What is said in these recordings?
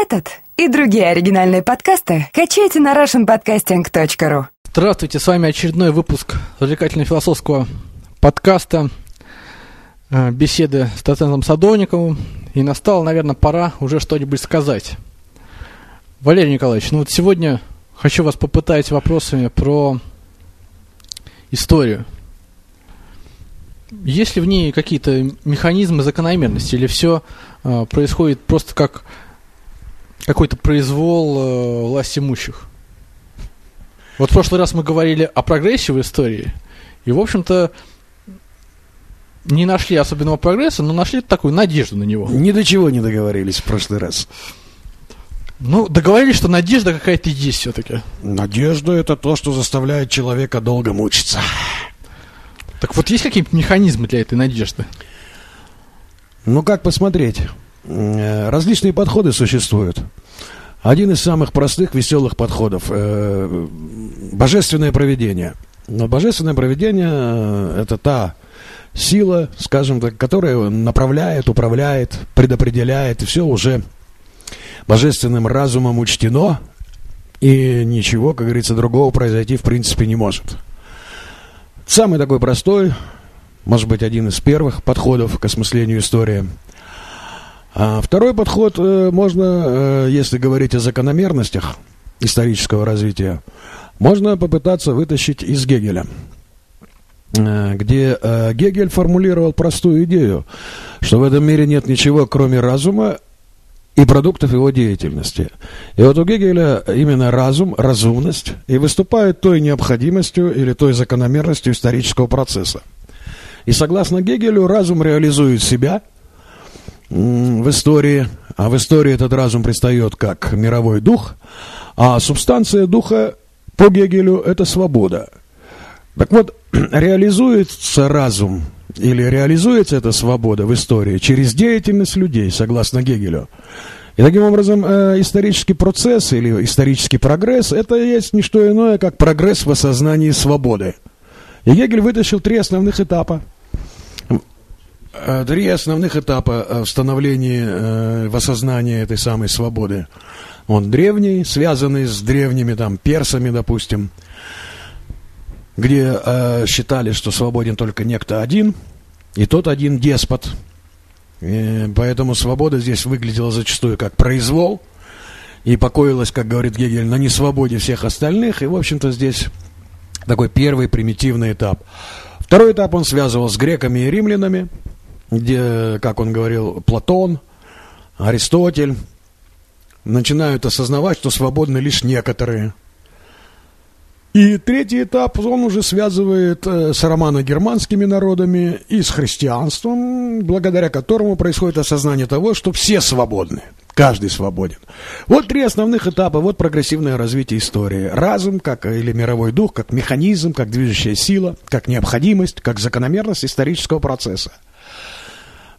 Этот и другие оригинальные подкасты качайте на russianpodcasting.ru Здравствуйте, с вами очередной выпуск развлекательно-философского подкаста э, беседы с доцентом Садовниковым. И настало, наверное, пора уже что-нибудь сказать. Валерий Николаевич, ну вот сегодня хочу вас попытать вопросами про историю. Есть ли в ней какие-то механизмы закономерности, или все э, происходит просто как какой-то произвол э, власть имущих? Вот в прошлый раз мы говорили о прогрессе в истории, и, в общем-то, не нашли особенного прогресса, но нашли такую надежду на него. Ни до чего не договорились в прошлый раз. Ну, договорились, что надежда какая-то есть все-таки. Надежда – это то, что заставляет человека долго мучиться. Так вот, есть какие-то механизмы для этой надежды? Ну, как посмотреть? Э, Различные подходы существуют. Один из самых простых, веселых подходов э, – божественное проведение. Но божественное проведение э, – это та сила, скажем так, которая направляет, управляет, предопределяет, и все уже божественным разумом учтено, и ничего, как говорится, другого произойти в принципе не может. Самый такой простой, может быть, один из первых подходов к осмыслению истории. А второй подход э, можно, э, если говорить о закономерностях исторического развития, можно попытаться вытащить из Гегеля, э, где Гегель формулировал простую идею, что в этом мире нет ничего, кроме разума и продуктов его деятельности. И вот у Гегеля именно разум, разумность и выступает той необходимостью или той закономерностью исторического процесса. И согласно Гегелю, разум реализует себя в истории, а в истории этот разум предстает как мировой дух, а субстанция духа по Гегелю – это свобода. Так вот, реализуется разум или реализуется эта свобода в истории через деятельность людей, согласно Гегелю. И таким образом э, исторический процесс или исторический прогресс – это есть не что иное, как прогресс в осознании свободы. И Гегель вытащил три основных этапа. Э, три основных этапа э, в становлении, э, в осознании этой самой свободы. Он древний, связанный с древними там персами, допустим, где э, считали, что свободен только некто один, и тот один деспот. И поэтому свобода здесь выглядела зачастую как произвол, и покоилась, как говорит Гегель, на несвободе всех остальных. И, в общем-то, здесь такой первый примитивный этап. Второй этап он связывал с греками и римлянами, где, как он говорил, Платон, Аристотель начинают осознавать, что свободны лишь некоторые – и третий этап он уже связывает э, с романо-германскими народами и с христианством, благодаря которому происходит осознание того, что все свободны, каждый свободен. Вот три основных этапа, вот прогрессивное развитие истории. Разум, как или мировой дух, как механизм, как движущая сила, как необходимость, как закономерность исторического процесса.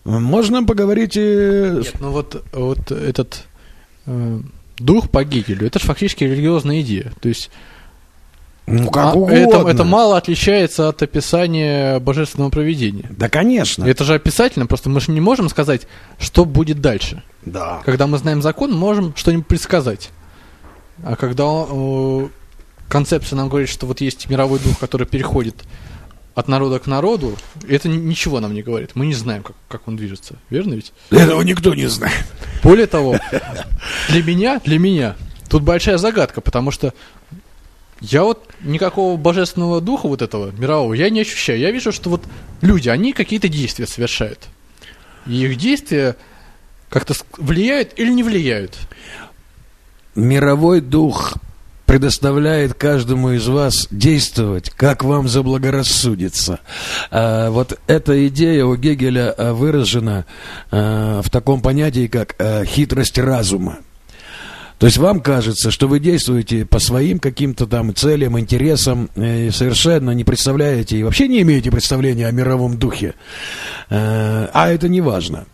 Можно поговорить... Нет, ну вот, вот этот э, дух по Гегелю, это же фактически религиозная идея. То есть ну, как а, угодно. Это, это мало отличается от описания божественного проведения. Да, конечно. Это же описательно, просто мы же не можем сказать, что будет дальше. Да. Когда мы знаем закон, можем что-нибудь предсказать. А когда э, концепция нам говорит, что вот есть мировой дух, который переходит от народа к народу, это ничего нам не говорит. Мы не знаем, как, как он движется. Верно ведь? Этого никто не знает. Более того, для меня, для меня, тут большая загадка, потому что я вот никакого божественного духа вот этого мирового я не ощущаю. Я вижу, что вот люди, они какие-то действия совершают. И их действия как-то влияют или не влияют. Мировой дух предоставляет каждому из вас действовать, как вам заблагорассудится. А, вот эта идея у Гегеля а, выражена а, в таком понятии, как хитрость разума. То есть вам кажется, что вы действуете по своим каким-то там целям, интересам, э, и совершенно не представляете и вообще не имеете представления о мировом духе. Э, а это не важно.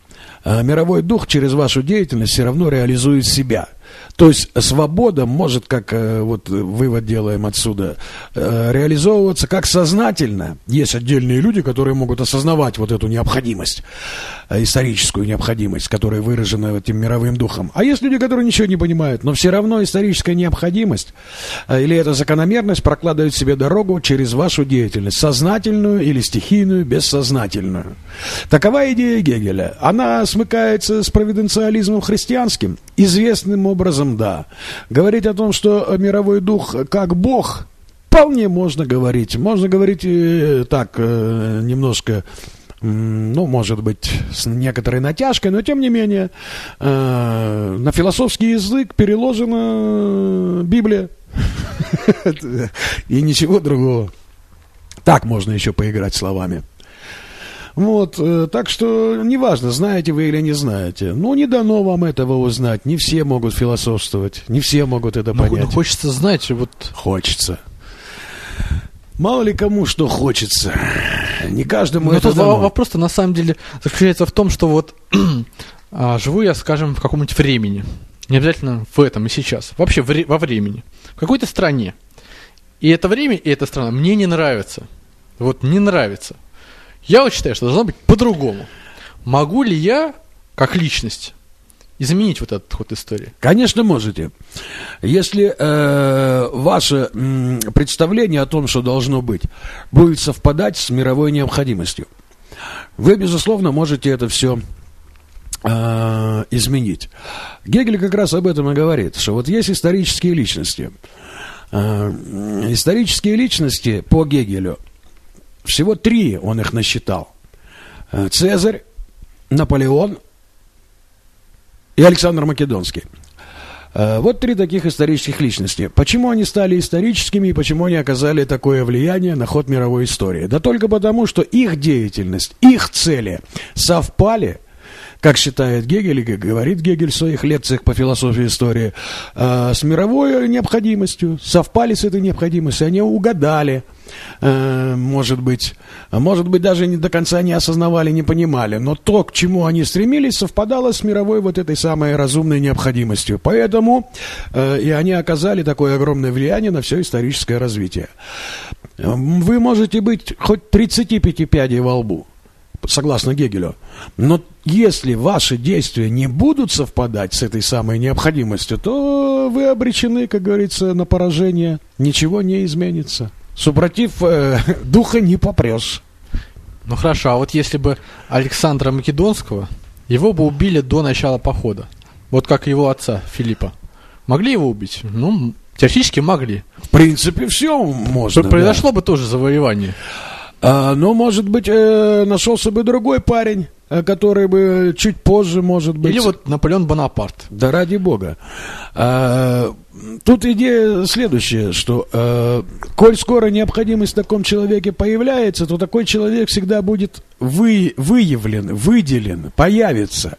А мировой дух через вашу деятельность все равно реализует себя. То есть свобода может, как э, вот вывод делаем отсюда, э, реализовываться как сознательно. Есть отдельные люди, которые могут осознавать вот эту необходимость, э, историческую необходимость, которая выражена этим мировым духом. А есть люди, которые ничего не понимают, но все равно историческая необходимость или эта закономерность прокладывает себе дорогу через вашу деятельность, сознательную или стихийную, бессознательную. Такова идея Гегеля. Она смыкается с провиденциализмом христианским, известным образом образом, да. Говорить о том, что мировой дух как Бог, вполне можно говорить. Можно говорить э, так, э, немножко ну, может быть, с некоторой натяжкой, но тем не менее, э, на философский язык переложена Библия. И ничего другого. Так можно еще поиграть словами. Вот, э, так что неважно, знаете вы или не знаете. Ну, не дано вам этого узнать. Не все могут философствовать, не все могут это но, понять. Но хочется знать, вот... Хочется. Мало ли кому что хочется. Не каждому Но это тут дано. вопрос-то на самом деле заключается в том, что вот а, живу я, скажем, в каком-нибудь времени. Не обязательно в этом и сейчас. Вообще в, во времени. В какой-то стране. И это время, и эта страна мне не нравится. Вот не нравится. Я вот считаю, что должно быть по-другому. Могу ли я, как личность, изменить вот этот ход истории? Конечно, можете. Если э, ваше м, представление о том, что должно быть, будет совпадать с мировой необходимостью, вы, безусловно, можете это все э, изменить. Гегель как раз об этом и говорит, что вот есть исторические личности. Э, исторические личности по Гегелю – всего три он их насчитал. Э, Цезарь, Наполеон и Александр Македонский. Э, вот три таких исторических личности. Почему они стали историческими и почему они оказали такое влияние на ход мировой истории? Да только потому, что их деятельность, их цели совпали как считает Гегель, и говорит Гегель в своих лекциях по философии истории, э, с мировой необходимостью, совпали с этой необходимостью, они угадали, э, может быть, может быть, даже не до конца не осознавали, не понимали, но то, к чему они стремились, совпадало с мировой вот этой самой разумной необходимостью. Поэтому э, и они оказали такое огромное влияние на все историческое развитие. Вы можете быть хоть 35 пядей во лбу, согласно Гегелю. Но если ваши действия не будут совпадать с этой самой необходимостью, то вы обречены, как говорится, на поражение. Ничего не изменится. Супротив э, духа не попрешь. Ну хорошо, а вот если бы Александра Македонского, его бы убили до начала похода. Вот как его отца Филиппа. Могли его убить? Ну, теоретически могли. В принципе, все можно. Произошло да. бы тоже завоевание. А, но, может быть, э, нашелся бы другой парень, э, который бы чуть позже, может быть... Или вот Наполеон Бонапарт. Да ради бога. А, тут идея следующая, что э, коль скоро необходимость в таком человеке появляется, то такой человек всегда будет вы, выявлен, выделен, появится.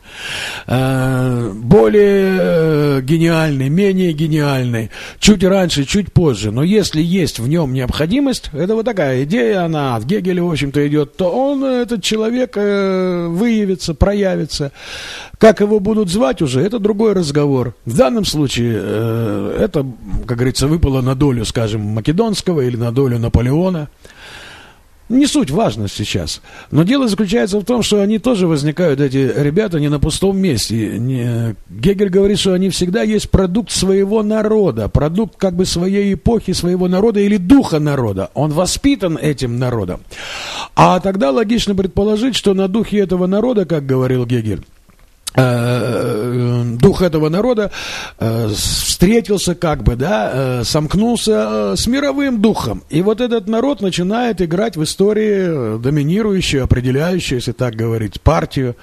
Э, более э, гениальный, менее гениальный, чуть раньше, чуть позже. Но если есть в нем необходимость, это вот такая идея, она от Гегеля, в общем-то, идет, то он, этот человек, э, выявится, проявится. Как его будут звать уже, это другой разговор. В данном случае э, это, как говорится, выпало на долю, скажем, Македонского или на долю Наполеона. Не суть важно сейчас. Но дело заключается в том, что они тоже возникают, эти ребята, не на пустом месте. Не... Гегель говорит, что они всегда есть продукт своего народа, продукт как бы своей эпохи, своего народа или духа народа. Он воспитан этим народом. А тогда логично предположить, что на духе этого народа, как говорил Гегель, дух этого народа э, встретился как бы, да, э, сомкнулся с мировым духом. И вот этот народ начинает играть в истории доминирующую, определяющую, если так говорить, партию.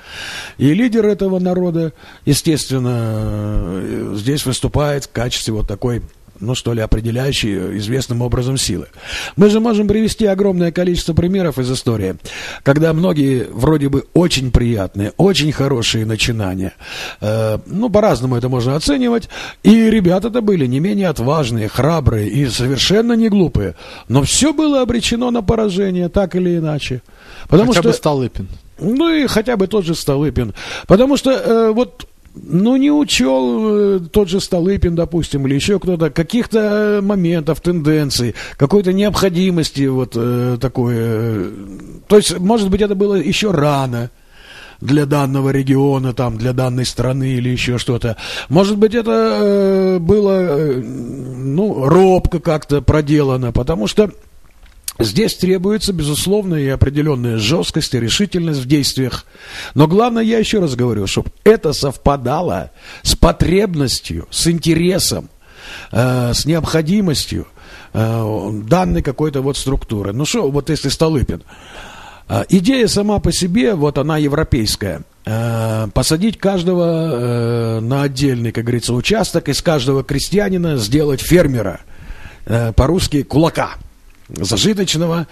И лидер этого народа, естественно, здесь выступает в качестве вот такой ну что ли, определяющие известным образом силы. Мы же можем привести огромное количество примеров из истории, когда многие вроде бы очень приятные, очень хорошие начинания, э, ну, по-разному это можно оценивать, и ребята-то были не менее отважные, храбрые и совершенно не глупые, но все было обречено на поражение, так или иначе. Потому Хотя что, бы Столыпин. Ну и хотя бы тот же Столыпин. Потому что э, вот ну, не учел э, тот же Столыпин, допустим, или еще кто-то, каких-то моментов, тенденций, какой-то необходимости вот э, такой. Э, то есть, может быть, это было еще рано для данного региона, там, для данной страны или еще что-то. Может быть, это э, было, э, ну, робко как-то проделано, потому что Здесь требуется, безусловно, и определенная жесткость и решительность в действиях. Но главное, я еще раз говорю, чтобы это совпадало с потребностью, с интересом, э, с необходимостью э, данной какой-то вот структуры. Ну что, вот если Столыпин. Э, идея сама по себе, вот она европейская. Э, посадить каждого э, на отдельный, как говорится, участок, из каждого крестьянина сделать фермера. Э, по-русски кулака зажиточного,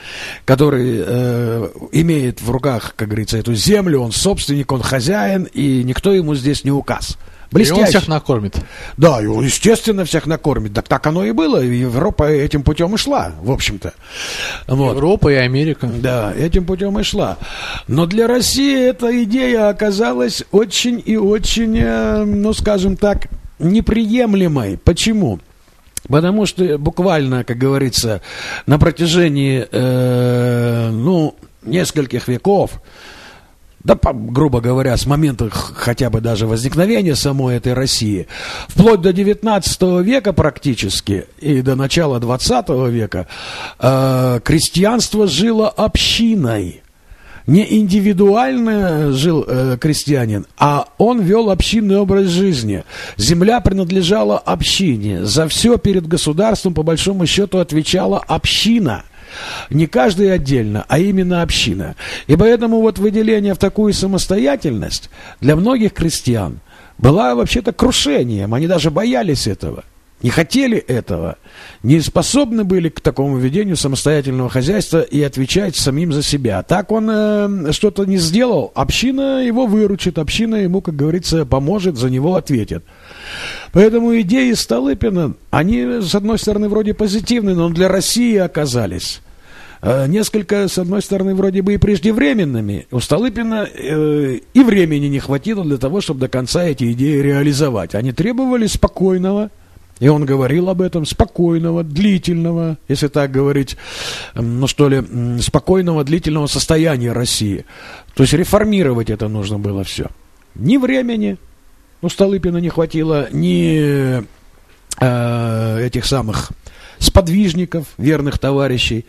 который э, имеет в руках, как говорится, эту землю, он собственник, он хозяин, и никто ему здесь не указ. Блестяще. И он всех накормит. Да, и он, естественно, всех накормит. Так, так оно и было. И Европа этим путем и шла, в общем-то. Вот. Европа и Америка. Да, этим путем и шла. Но для России эта идея оказалась очень и очень, э, ну, скажем так, неприемлемой. Почему? Потому что буквально, как говорится, на протяжении, э, ну, нескольких веков, да, грубо говоря, с момента хотя бы даже возникновения самой этой России, вплоть до 19 века практически и до начала 20 века, э, крестьянство жило общиной не индивидуально жил э, крестьянин, а он вел общинный образ жизни. Земля принадлежала общине. За все перед государством, по большому счету, отвечала община. Не каждый отдельно, а именно община. И поэтому вот выделение в такую самостоятельность для многих крестьян была вообще-то крушением. Они даже боялись этого не хотели этого, не способны были к такому ведению самостоятельного хозяйства и отвечать самим за себя. Так он э, что-то не сделал, община его выручит, община ему, как говорится, поможет, за него ответит. Поэтому идеи Столыпина, они, с одной стороны, вроде позитивные, но для России оказались э, несколько, с одной стороны, вроде бы и преждевременными. У Столыпина э, и времени не хватило для того, чтобы до конца эти идеи реализовать. Они требовали спокойного, и он говорил об этом спокойного, длительного, если так говорить, ну что ли, спокойного, длительного состояния России. То есть реформировать это нужно было все. Ни времени у Столыпина не хватило, ни э, этих самых сподвижников, верных товарищей,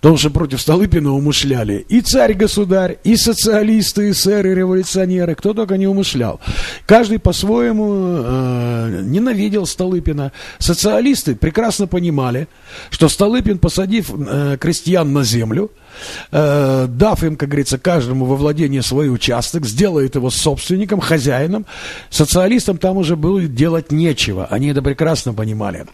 потому что против Столыпина умышляли и царь-государь, и социалисты, и сэры, революционеры, кто только не умышлял. Каждый по-своему э, ненавидел Столыпина. Социалисты прекрасно понимали, что Столыпин, посадив э, крестьян на землю, э, дав им, как говорится, каждому во владение свой участок, сделает его собственником, хозяином, социалистам там уже было делать нечего. Они это прекрасно понимали.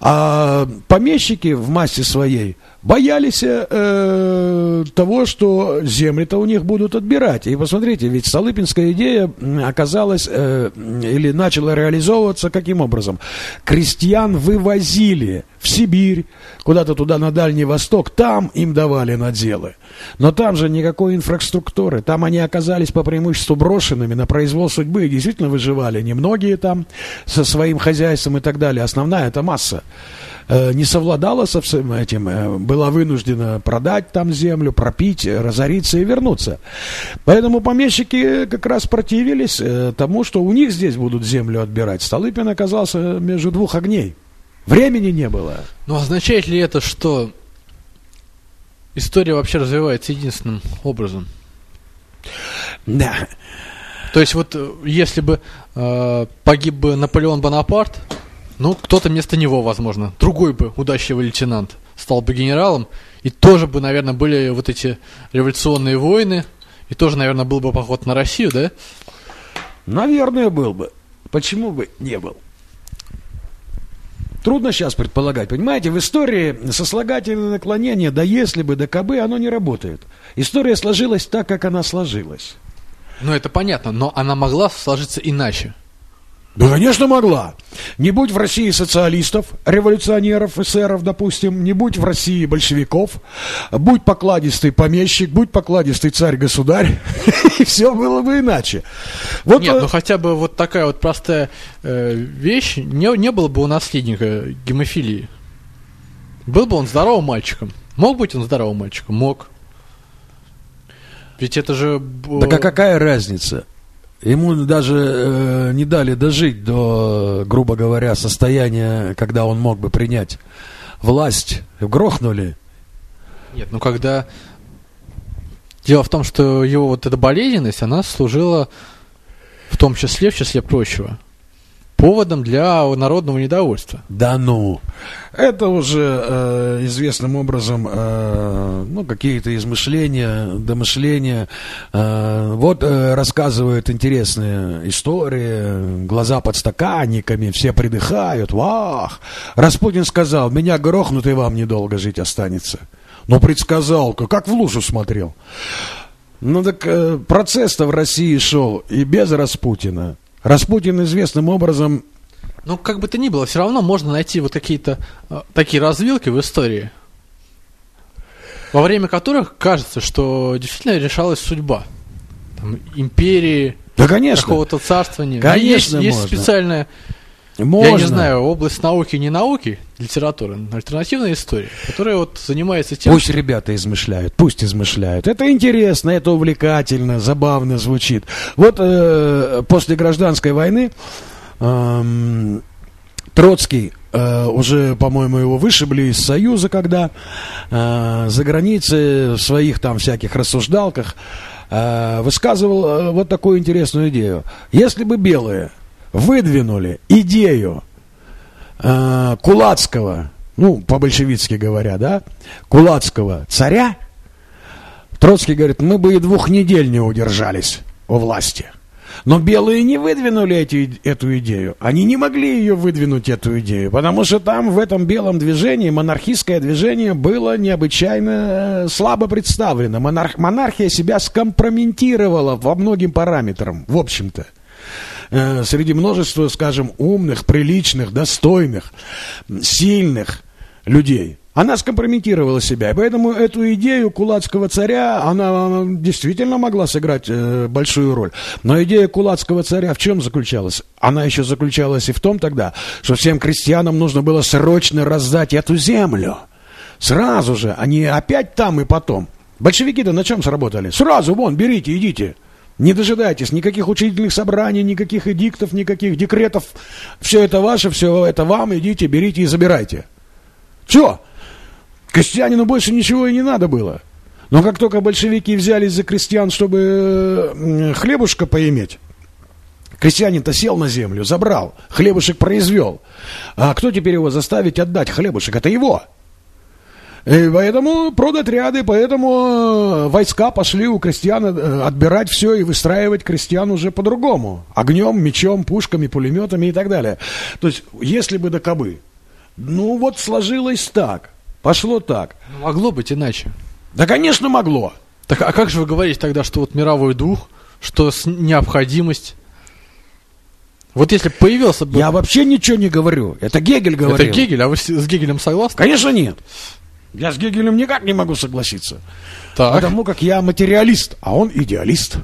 А помещики в массе своей боялись э, того, что земли-то у них будут отбирать. И посмотрите, ведь Столыпинская идея оказалась э, или начала реализовываться каким образом? Крестьян вывозили в Сибирь, куда-то туда на Дальний Восток, там им давали наделы. Но там же никакой инфраструктуры, там они оказались по преимуществу брошенными на произвол судьбы и действительно выживали. Немногие там со своим хозяйством и так далее. Основная это масса. Э, не совладала со всем этим, э, была вынуждена продать там землю, пропить, разориться и вернуться. Поэтому помещики как раз противились э, тому, что у них здесь будут землю отбирать. Столыпин оказался между двух огней. Времени не было. Но означает ли это, что история вообще развивается единственным образом? Да. То есть вот если бы э, погиб бы Наполеон Бонапарт, ну, кто-то вместо него, возможно. Другой бы удачливый лейтенант стал бы генералом. И тоже бы, наверное, были вот эти революционные войны. И тоже, наверное, был бы поход на Россию, да? Наверное, был бы. Почему бы не был? Трудно сейчас предполагать. Понимаете, в истории сослагательное наклонение, да если бы, да кабы, оно не работает. История сложилась так, как она сложилась. Ну, это понятно, но она могла сложиться иначе. Да, конечно, могла. Не будь в России социалистов, революционеров, эсеров, допустим, не будь в России большевиков, будь покладистый помещик, будь покладистый царь-государь, и все было бы иначе. Вот, Нет, ну хотя бы вот такая вот простая э, вещь, не, не было бы у наследника гемофилии. Был бы он здоровым мальчиком. Мог быть он здоровым мальчиком? Мог. Ведь это же... Так а какая разница? Ему даже э, не дали дожить до, грубо говоря, состояния, когда он мог бы принять власть. Грохнули. Нет, ну когда... Дело в том, что его вот эта болезненность, она служила в том числе, в числе прочего, поводом для народного недовольства. Да ну, это уже э, известным образом э, ну, какие-то измышления, домышления. Э, вот э, рассказывают интересные истории, глаза под стаканниками, все придыхают, вах. Распутин сказал, меня грохнут и вам недолго жить останется. Но предсказал, как в лужу смотрел. Ну так э, процесс-то в России шел и без Распутина. Распутин известным образом... Ну, как бы то ни было, все равно можно найти вот какие-то э, такие развилки в истории, во время которых кажется, что действительно решалась судьба. Там, империи, да, конечно. какого-то царствования. Конечно, есть, есть специальная можно. Я не знаю, область науки, не науки, литературы, альтернативная история, которая вот занимается тем... Пусть ребята измышляют, пусть измышляют. Это интересно, это увлекательно, забавно звучит. Вот э, после гражданской войны э, Троцкий э, уже, по-моему, его вышибли из Союза, когда э, за границей в своих там всяких рассуждалках э, высказывал э, вот такую интересную идею. Если бы белые выдвинули идею э, кулацкого, ну, по-большевицки говоря, да, кулацкого царя, Троцкий говорит, мы бы и двух недель не удержались у власти. Но белые не выдвинули эти, эту идею. Они не могли ее выдвинуть, эту идею, потому что там в этом белом движении монархистское движение было необычайно э, слабо представлено. Монарх, монархия себя скомпрометировала во многим параметрам, в общем-то. Э, среди множества, скажем, умных, приличных, достойных, сильных людей. Она скомпрометировала себя, и поэтому эту идею кулацкого царя, она действительно могла сыграть э, большую роль. Но идея кулацкого царя в чем заключалась? Она еще заключалась и в том тогда, что всем крестьянам нужно было срочно раздать эту землю. Сразу же, а не опять там и потом. Большевики-то на чем сработали? Сразу, вон, берите, идите. Не дожидайтесь никаких учительных собраний, никаких эдиктов, никаких декретов. Все это ваше, все это вам, идите, берите и забирайте. Все. Крестьянину больше ничего и не надо было. Но как только большевики взялись за крестьян, чтобы хлебушка поиметь, крестьянин-то сел на землю, забрал, хлебушек произвел. А кто теперь его заставить отдать хлебушек? Это его. И поэтому продотряды, поэтому э, войска пошли у крестьян э, отбирать все и выстраивать крестьян уже по-другому. Огнем, мечом, пушками, пулеметами и так далее. То есть, если бы до кобы. Ну вот сложилось так. Пошло так. Ну, могло быть иначе. Да, конечно, могло. Так а как же вы говорите тогда, что вот мировой дух, что необходимость вот если появился бы... Я вообще ничего не говорю. Это Гегель говорил. Это Гегель, а вы с Гегелем согласны? Конечно нет. Я с Гегелем никак не могу согласиться. Так. Потому как я материалист, а он идеалист.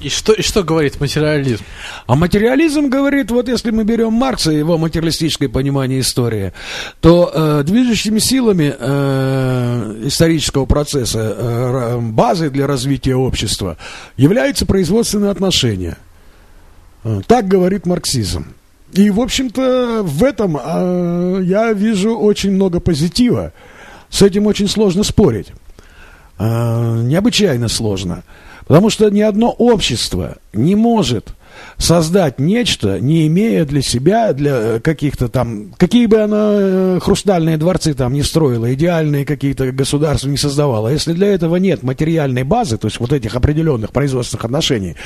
И что, и что говорит материализм? А материализм говорит, вот если мы берем Маркса и его материалистическое понимание истории, то э, движущими силами э, исторического процесса, э, базой для развития общества являются производственные отношения. Э, так говорит марксизм. И, в общем-то, в этом э, я вижу очень много позитива. С этим очень сложно спорить. Э, необычайно сложно. Потому что ни одно общество не может создать нечто, не имея для себя, для каких-то там, какие бы она э, хрустальные дворцы там не строила, идеальные какие-то государства не создавала, если для этого нет материальной базы, то есть вот этих определенных производственных отношений,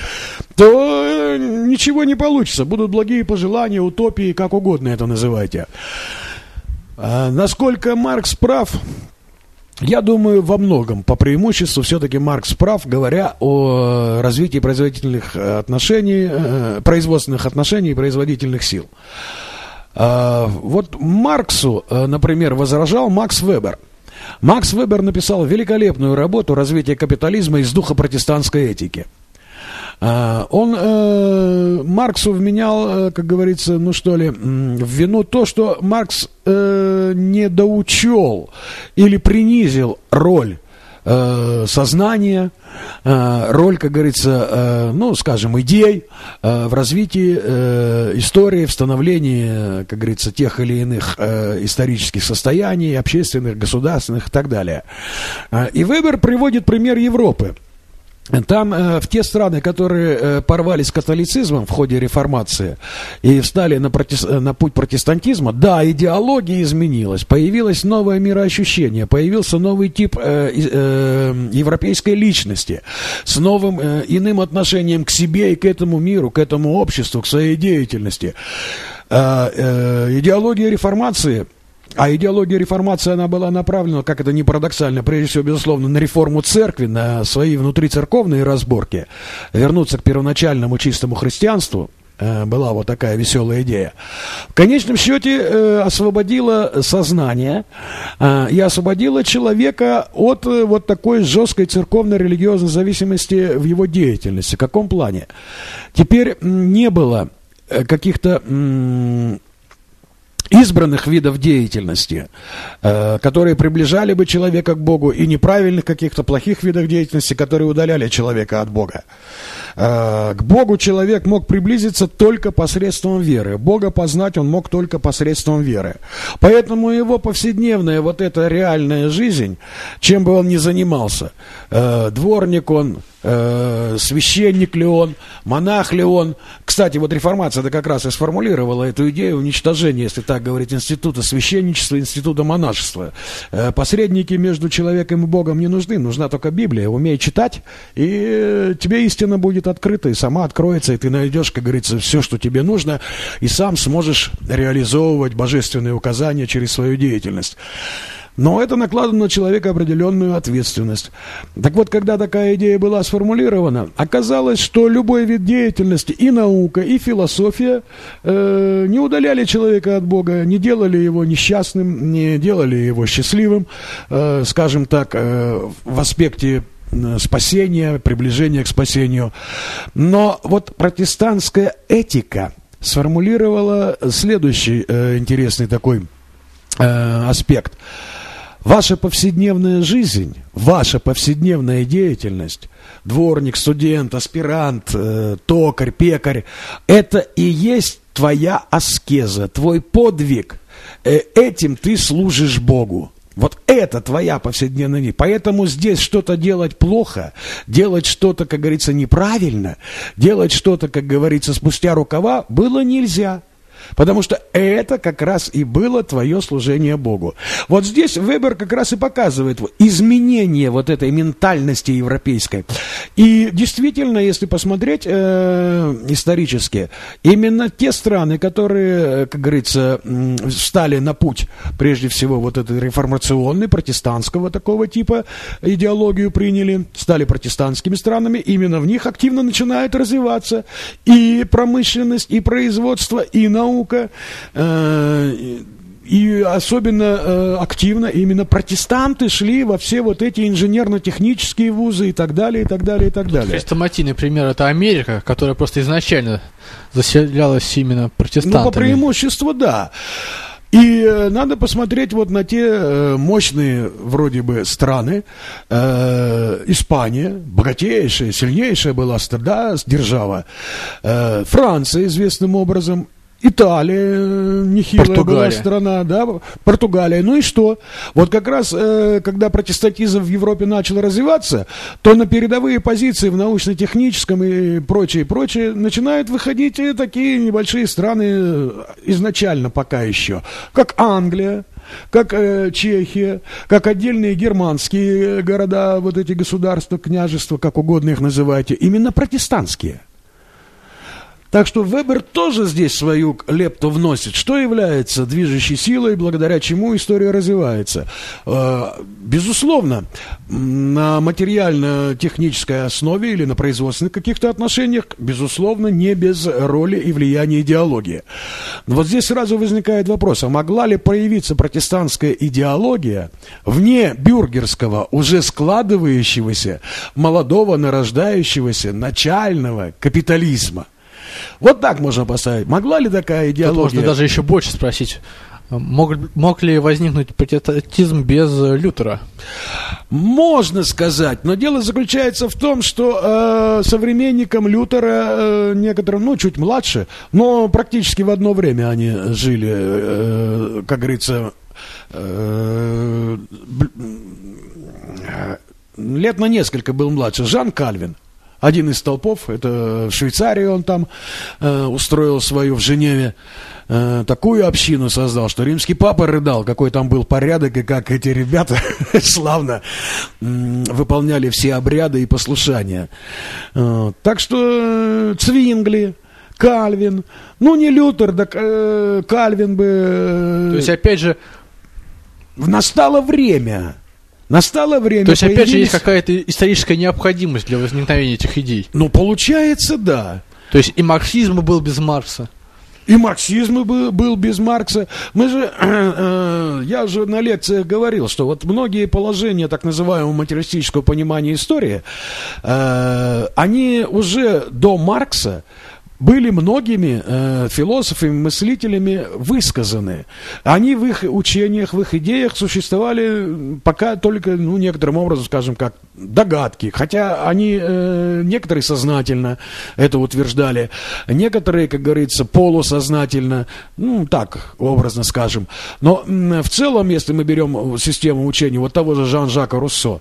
то э, ничего не получится. Будут благие пожелания, утопии, как угодно это называйте. А насколько Маркс прав, Я думаю, во многом по преимуществу все-таки Маркс прав, говоря о развитии производительных отношений, э, производственных отношений и производительных сил. А, вот Марксу, э, например, возражал Макс Вебер. Макс Вебер написал великолепную работу «Развитие капитализма из духа протестантской этики». А, он э, Марксу вменял, э, как говорится, ну что ли, в вину то, что Маркс э, не доучел или принизил роль сознания, роль, как говорится, ну, скажем, идей в развитии истории, в становлении, как говорится, тех или иных исторических состояний, общественных, государственных и так далее. И Вебер приводит пример Европы. Там э, в те страны, которые э, порвались католицизмом в ходе реформации и встали на, протест, э, на путь протестантизма, да, идеология изменилась, появилось новое мироощущение, появился новый тип э, европейской личности с новым иным отношением к себе и к этому миру, к этому обществу, к своей деятельности. Э, идеология реформации – а идеология реформации, она была направлена, как это не парадоксально, прежде всего, безусловно, на реформу церкви, на свои внутрицерковные разборки, вернуться к первоначальному чистому христианству, э, была вот такая веселая идея. В конечном счете э, освободила сознание э, и освободила человека от вот такой жесткой церковно-религиозной зависимости в его деятельности. В каком плане? Теперь не было каких-то избранных видов деятельности, э, которые приближали бы человека к Богу, и неправильных каких-то плохих видов деятельности, которые удаляли человека от Бога. Э, к Богу человек мог приблизиться только посредством веры. Бога познать он мог только посредством веры. Поэтому его повседневная вот эта реальная жизнь, чем бы он ни занимался, э, дворник он, священник ли он, монах ли он. Кстати, вот реформация это как раз и сформулировала эту идею уничтожения, если так говорить, института священничества, института монашества. Э, посредники между человеком и Богом не нужны, нужна только Библия. Умей читать, и тебе истина будет открыта, и сама откроется, и ты найдешь, как говорится, все, что тебе нужно, и сам сможешь реализовывать божественные указания через свою деятельность. Но это накладывает на человека определенную ответственность. Так вот, когда такая идея была сформулирована, оказалось, что любой вид деятельности, и наука, и философия, э, не удаляли человека от Бога, не делали его несчастным, не делали его счастливым, э, скажем так, э, в аспекте э, спасения, приближения к спасению. Но вот протестантская этика сформулировала следующий э, интересный такой э, аспект – Ваша повседневная жизнь, ваша повседневная деятельность, дворник, студент, аспирант, э, токарь, пекарь, это и есть твоя аскеза, твой подвиг. Э, этим ты служишь Богу. Вот это твоя повседневная жизнь. Поэтому здесь что-то делать плохо, делать что-то, как говорится, неправильно, делать что-то, как говорится, спустя рукава было нельзя. Потому что это как раз и было твое служение Богу. Вот здесь Вебер как раз и показывает изменение вот этой ментальности европейской. И действительно, если посмотреть э, исторически, именно те страны, которые, как говорится, встали на путь, прежде всего, вот этой реформационной, протестантского такого типа идеологию приняли, стали протестантскими странами, именно в них активно начинает развиваться и промышленность, и производство, и наука, наука, э, и особенно э, активно именно протестанты шли во все вот эти инженерно-технические вузы и так далее, и так далее, и так далее. Хрестоматийный пример это Америка, которая просто изначально заселялась именно протестантами. Ну, по преимуществу, да. И э, надо посмотреть вот на те э, мощные вроде бы страны. Э, Испания, богатейшая, сильнейшая была да, держава. Э, Франция известным образом. Италия, э, нехилая Португалия. была страна, да, Португалия. Ну и что? Вот как раз, э, когда протестантизм в Европе начал развиваться, то на передовые позиции в научно-техническом и прочее, прочее, начинают выходить такие небольшие страны э, изначально пока еще, как Англия, как э, Чехия, как отдельные германские города, вот эти государства, княжества, как угодно их называйте, именно протестантские – Так что Вебер тоже здесь свою лепту вносит. Что является движущей силой, благодаря чему история развивается? Э, безусловно, на материально-технической основе или на производственных каких-то отношениях, безусловно, не без роли и влияния идеологии. вот здесь сразу возникает вопрос, а могла ли проявиться протестантская идеология вне бюргерского, уже складывающегося, молодого, нарождающегося, начального капитализма? Вот так можно поставить. Могла ли такая идеология? Тут можно даже еще больше спросить. Мог, мог ли возникнуть протестантизм без Лютера? Можно сказать, но дело заключается в том, что э, современникам Лютера, э, некоторым, ну, чуть младше, но практически в одно время они жили, э, как говорится, э, лет на несколько был младше. Жан Кальвин один из столпов, это в Швейцарии он там э, устроил свою в Женеве, э, такую общину создал, что римский папа рыдал, какой там был порядок, и как эти ребята славно э, выполняли все обряды и послушания. Э, так что э, Цвингли, Кальвин, ну не Лютер, да э, Кальвин бы... Э, То есть, опять же... Настало время Настало время. То есть, появились... опять же, есть какая-то историческая необходимость для возникновения этих идей. Ну, получается, да. То есть и марксизм был без Маркса. И марксизм был, был без Маркса. Мы же, э, я же на лекциях говорил, что вот многие положения так называемого материалистического понимания истории, э, они уже до Маркса были многими э, философами, мыслителями высказаны. Они в их учениях, в их идеях существовали пока только, ну, некоторым образом, скажем, как догадки. Хотя они, э, некоторые сознательно это утверждали, некоторые, как говорится, полусознательно, ну, так, образно скажем. Но э, в целом, если мы берем систему учения вот того же Жан-Жака Руссо,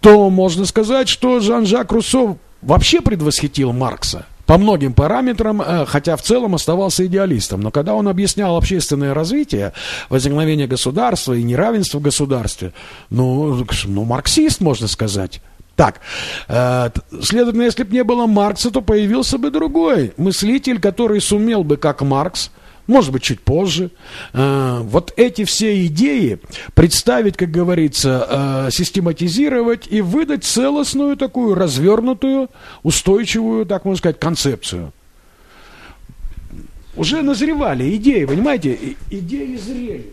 то можно сказать, что Жан-Жак Руссо вообще предвосхитил Маркса по многим параметрам, э, хотя в целом оставался идеалистом. Но когда он объяснял общественное развитие, возникновение государства и неравенство в государстве, ну, ну марксист, можно сказать. Так, э, следовательно, если бы не было Маркса, то появился бы другой мыслитель, который сумел бы, как Маркс, может быть, чуть позже. Э, вот эти все идеи представить, как говорится, э, систематизировать и выдать целостную такую развернутую, устойчивую, так можно сказать, концепцию. Уже назревали идеи, понимаете, идеи зрели.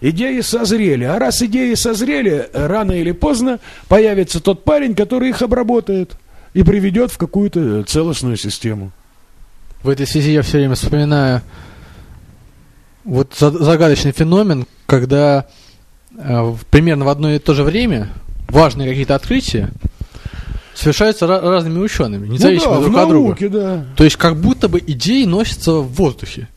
Идеи созрели. А раз идеи созрели, рано или поздно появится тот парень, который их обработает и приведет в какую-то целостную систему. В этой связи я все время вспоминаю вот загадочный феномен, когда э, примерно в одно и то же время важные какие-то открытия совершаются разными учеными, независимо ну да, друг от науке, друга. Да. То есть как будто бы идеи носятся в воздухе.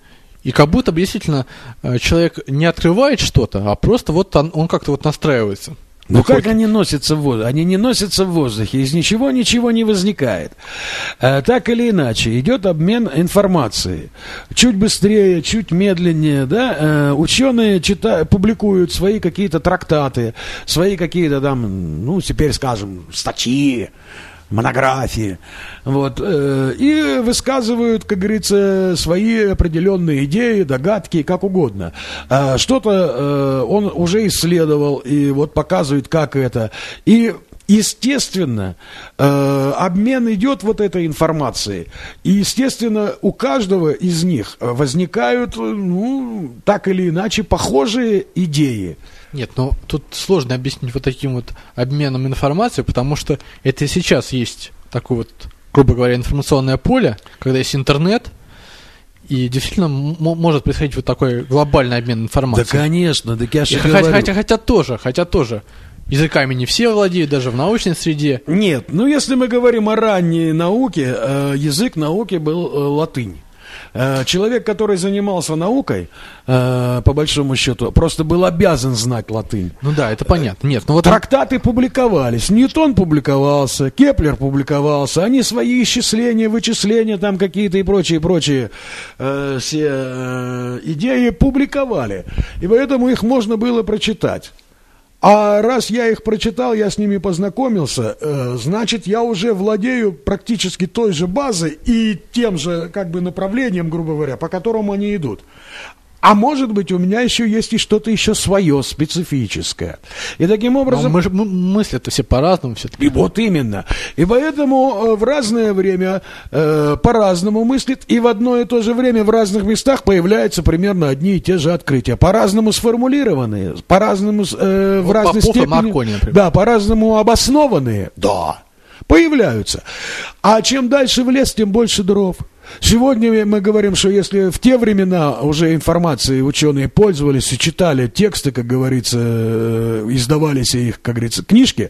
И как будто бы действительно э, человек не открывает что-то, а просто вот он, он как-то вот настраивается. Ну как они носятся в воздухе? Они не носятся в воздухе, из ничего ничего не возникает. А, так или иначе, идет обмен информацией. Чуть быстрее, чуть медленнее, да, а, ученые читают, публикуют свои какие-то трактаты, свои какие-то там, ну, теперь скажем, статьи, монографии, вот, э, и высказывают, как говорится, свои определенные идеи, догадки, как угодно. Э, что-то э, он уже исследовал и вот показывает, как это. И Естественно, э, обмен идет вот этой информацией. И, естественно, у каждого из них возникают, ну, так или иначе, похожие идеи. Нет, но ну, тут сложно объяснить вот таким вот обменом информацией, потому что это и сейчас есть такое вот, грубо говоря, информационное поле, когда есть интернет, и действительно может происходить вот такой глобальный обмен информацией. Да, конечно, да я же хотя, хотя, хотя тоже, хотя тоже. Языками не все владеют, даже в научной среде. Нет, ну если мы говорим о ранней науке, э, язык науки был э, латынь. Э, человек, который занимался наукой, по большому счету, просто был обязан знать латынь. Ну да, это понятно. Нет, ну вот трактаты публиковались, Ньютон публиковался, Кеплер публиковался, они свои исчисления, вычисления там какие-то и прочие, прочие э, все э, идеи публиковали, и поэтому их можно было прочитать. А раз я их прочитал, я с ними познакомился, э, значит, я уже владею практически той же базой и тем же как бы направлением, грубо говоря, по которому они идут. А может быть, у меня еще есть и что-то еще свое, специфическое. И таким образом... Но мы мы, мысли-то все по-разному все-таки. И вот именно. И поэтому э, в разное время э, по-разному мыслит, и в одно и то же время в разных местах появляются примерно одни и те же открытия. По-разному сформулированные, по-разному э, в Вот разной Попов степени... Маркони, например. Да, по-разному обоснованные. Да. Появляются. А чем дальше в лес, тем больше дров. Сегодня мы говорим, что если в те времена уже информацией ученые пользовались и читали тексты, как говорится, э, издавались их, как говорится, книжки,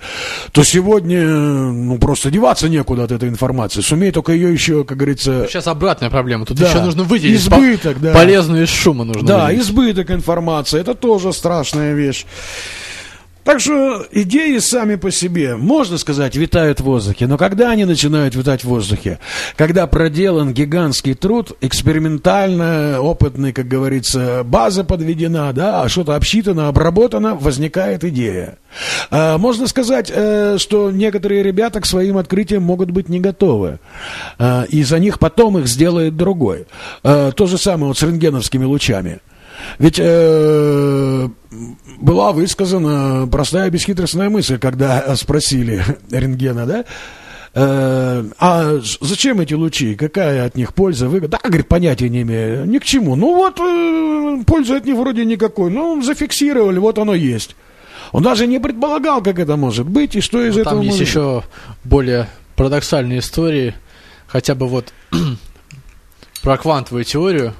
то сегодня э, ну, просто деваться некуда от этой информации. Сумей только ее еще, как говорится... Сейчас обратная проблема. Тут Да. еще нужно выделить Избыток, по- да. полезную из шума нужно Да, выделить. избыток информации, это тоже страшная вещь. Так что идеи сами по себе, можно сказать, витают в воздухе. Но когда они начинают витать в воздухе? Когда проделан гигантский труд, экспериментально, опытный, как говорится, база подведена, да, а что-то обсчитано, обработано, возникает идея. А, можно сказать, э, что некоторые ребята к своим открытиям могут быть не готовы. А, и за них потом их сделает другой. То же самое вот с рентгеновскими лучами. Ведь э, была высказана простая бесхитростная мысль, когда спросили рентгена, да? Э, а зачем эти лучи? Какая от них польза, выгода? Да, говорит, понятия не имею. Ни к чему. Ну вот, э, пользы от них вроде никакой. Ну, зафиксировали, вот оно есть. Он даже не предполагал, как это может быть, и что из Ну, этого Там есть может еще более парадоксальные истории. Хотя бы вот про квантовую теорию.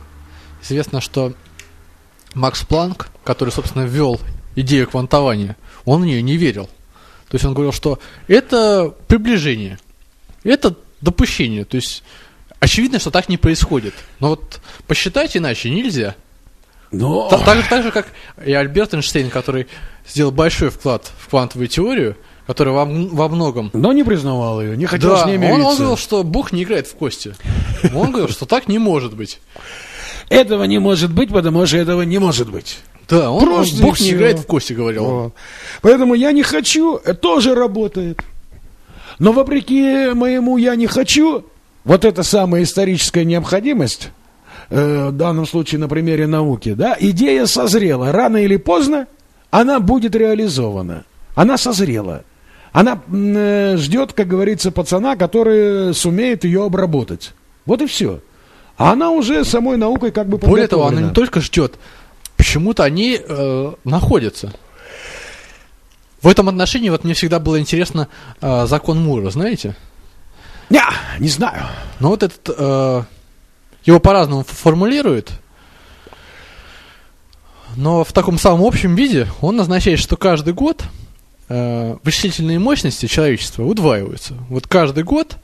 Известно, что Макс Планк, который, собственно, ввел идею квантования, он в нее не верил. То есть он говорил, что это приближение, это допущение. То есть очевидно, что так не происходит. Но вот посчитать иначе нельзя. Но... Та- Так, же- так же, как и Альберт Эйнштейн, который сделал большой вклад в квантовую теорию, которая во, во многом Но не признавал ее, не хотел да, с ней он, мириться. он говорил, что Бог не играет в кости. Он говорил, что так не может быть. Этого не может быть, потому что этого не может быть. Да, он, он- Просто и Бог не играет в кости, говорил он. Вот. Поэтому я не хочу, э, тоже работает. Но вопреки моему я не хочу, вот эта самая историческая необходимость, э, в данном случае на примере науки, да, идея созрела. Рано или поздно она будет реализована. Она созрела. Она э, ждет, как говорится, пацана, который сумеет ее обработать. Вот и все. А она уже самой наукой как бы Более того, она не только ждет, почему-то они э, находятся. В этом отношении вот мне всегда было интересно э, закон Мура, знаете? Ня, не знаю. Но вот этот э, его по-разному формулируют, но в таком самом общем виде он означает, что каждый год э, вычислительные мощности человечества удваиваются. Вот каждый год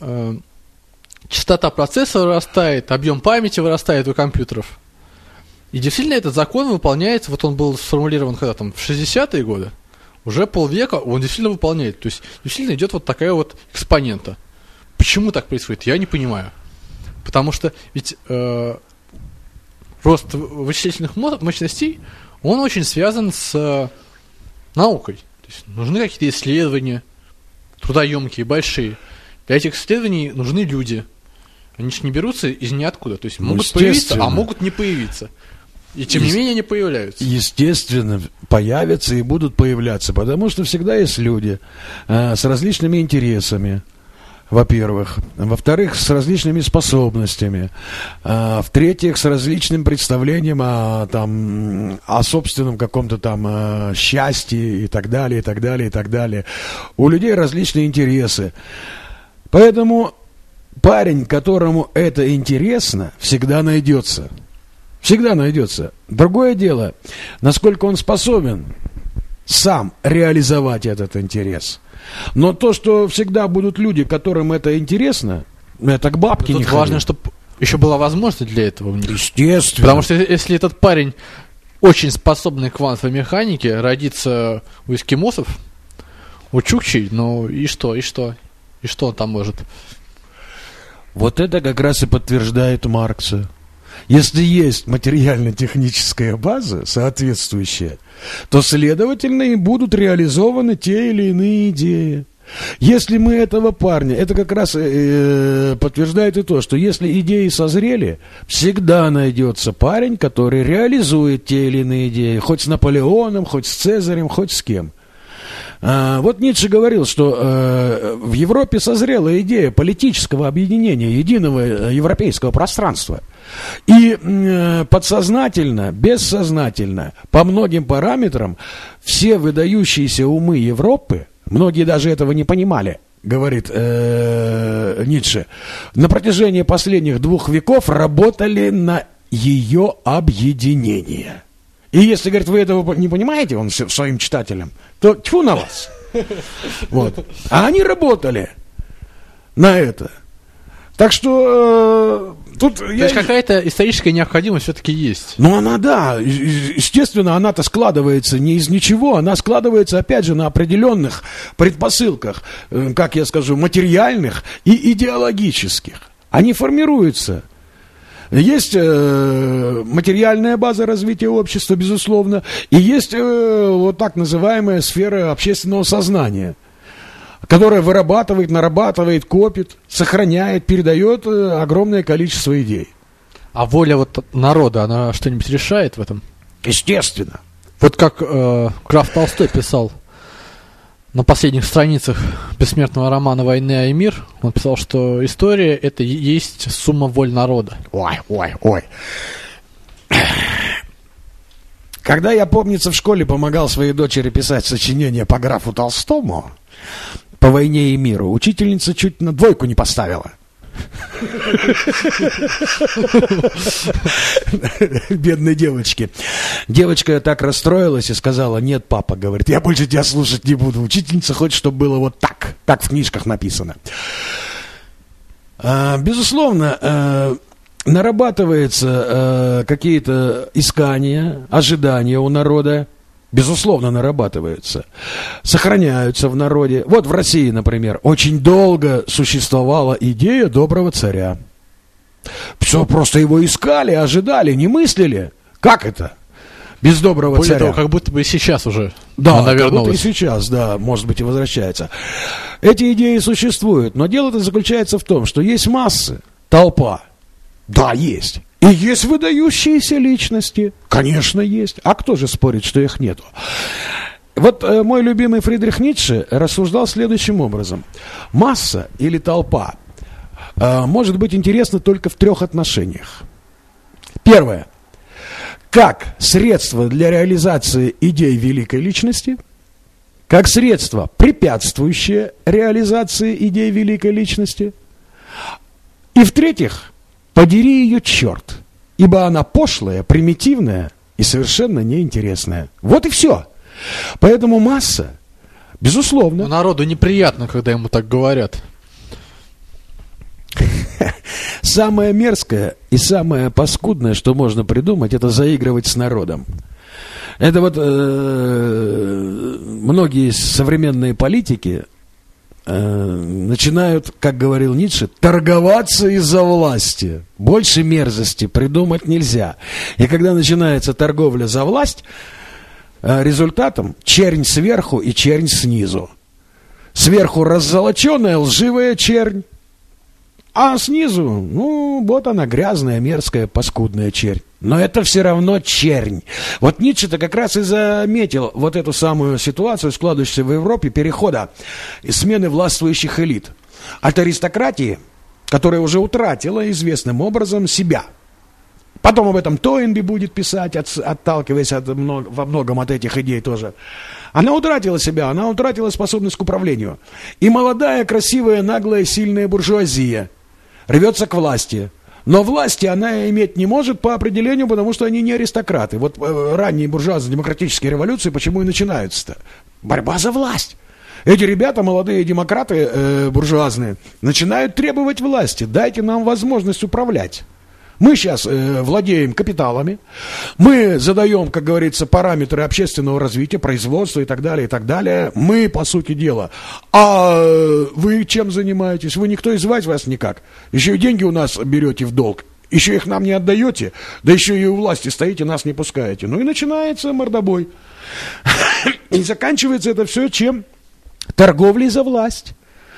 э, частота процессора вырастает, объем памяти вырастает у компьютеров. И действительно этот закон выполняется, вот он был сформулирован когда там, в 60-е годы, уже полвека он действительно выполняет. То есть действительно идет вот такая вот экспонента. Почему так происходит, я не понимаю. Потому что ведь э, рост вычислительных мо- мощностей, он очень связан с э, наукой. То есть нужны какие-то исследования, трудоемкие, большие. Для этих исследований нужны люди. Они же не берутся из ниоткуда. То есть Ну, могут появиться, а могут не появиться. И тем не менее они появляются. Естественно, появятся и будут появляться, потому что всегда есть люди э, с различными интересами, во-первых. Во-вторых, с различными способностями. А, В-третьих, с различным представлением о, там, о собственном каком-то там э, счастье и так далее, и так далее, и так далее. У людей различные интересы. Поэтому парень, которому это интересно, всегда найдется. Всегда найдется. Другое дело, насколько он способен сам реализовать этот интерес. Но то, что всегда будут люди, которым это интересно, это к бабке не важно, ходи. чтобы еще была возможность для этого. Естественно. Потому что если этот парень очень способный к квантовой механике, родится у эскимосов, у чукчей, ну и что, и что? И что он там может? Вот это как раз и подтверждает Маркса. Если есть материально-техническая база соответствующая, то, следовательно, и будут реализованы те или иные идеи. Если мы этого парня, это как раз э, подтверждает и то, что если идеи созрели, всегда найдется парень, который реализует те или иные идеи, хоть с Наполеоном, хоть с Цезарем, хоть с кем. А, вот Ницше говорил, что э, в Европе созрела идея политического объединения, единого э, европейского пространства. И э, подсознательно, бессознательно, по многим параметрам, все выдающиеся умы Европы, многие даже этого не понимали, говорит Ницше, на протяжении последних двух веков работали на ее объединение. И если, говорит, вы этого не понимаете, он своим читателям, то тьфу на вас. Вот. А они работали на это. Так что э, тут... То я... есть какая-то историческая необходимость все-таки есть. Ну, она, да. Естественно, она-то складывается не из ничего, она складывается, опять же, на определенных предпосылках, э, как я скажу, материальных и идеологических. Они формируются есть э, материальная база развития общества, безусловно, и есть э, вот так называемая сфера общественного сознания, которая вырабатывает, нарабатывает, копит, сохраняет, передает э, огромное количество идей. А воля вот народа, она что-нибудь решает в этом? Естественно. Вот как э, Граф Толстой писал – на последних страницах бессмертного романа «Война и мир» он писал, что история — это есть сумма воль народа. Ой, ой, ой. Когда я, помнится, в школе помогал своей дочери писать сочинение по графу Толстому, по «Войне и миру», учительница чуть на двойку не поставила — Бедной девочки. Девочка так расстроилась и сказала, нет, папа, говорит, я больше тебя слушать не буду. Учительница хочет, чтобы было вот так, так в книжках написано. А, безусловно, а, нарабатываются а, какие-то искания, ожидания у народа безусловно, нарабатываются, сохраняются в народе. Вот в России, например, очень долго существовала идея доброго царя. Все просто его искали, ожидали, не мыслили. Как это? Без доброго Более царя. Того, как будто бы и сейчас уже да, она. Как будто и сейчас, да, может быть, и возвращается. Эти идеи существуют, но дело-то заключается в том, что есть массы, толпа. Да, есть. И есть выдающиеся личности. Конечно, есть. А кто же спорит, что их нету? Вот э, мой любимый Фридрих Ницше рассуждал следующим образом. Масса или толпа э, может быть интересна только в трех отношениях. Первое. Как средство для реализации идей великой личности, как средство, препятствующее реализации идей великой личности. И в-третьих, Подери ее черт, ибо она пошлая, примитивная и совершенно неинтересная. Вот и все. Поэтому масса, безусловно. Но народу неприятно, когда ему так говорят. Самое мерзкое и самое паскудное, что можно придумать, это заигрывать с народом. Это вот э, многие современные политики начинают, как говорил Ницше, торговаться из-за власти. Больше мерзости придумать нельзя. И когда начинается торговля за власть, э, результатом чернь сверху и чернь снизу. Сверху раззолоченная лживая чернь, а снизу, ну, вот она, грязная, мерзкая, паскудная чернь. Но это все равно чернь. Вот Ницше-то как раз и заметил вот эту самую ситуацию, складывающуюся в Европе, перехода и смены властвующих элит. От аристократии, которая уже утратила известным образом себя. Потом об этом Тойнби будет писать, от, отталкиваясь от, во многом от этих идей тоже. Она утратила себя, она утратила способность к управлению. И молодая, красивая, наглая, сильная буржуазия – рвется к власти. Но власти она иметь не может по определению, потому что они не аристократы. Вот э, ранние буржуазные демократические революции почему и начинаются-то? Борьба за власть. Эти ребята, молодые демократы э, буржуазные, начинают требовать власти. Дайте нам возможность управлять. Мы сейчас э, владеем капиталами, мы задаем, как говорится, параметры общественного развития, производства и так далее, и так далее. Мы, по сути дела. А вы чем занимаетесь? Вы никто и звать вас никак. Еще и деньги у нас берете в долг. еще их нам не отдаете, да еще и у власти стоите, нас не пускаете. Ну и начинается мордобой. И заканчивается это все чем? Торговлей за власть.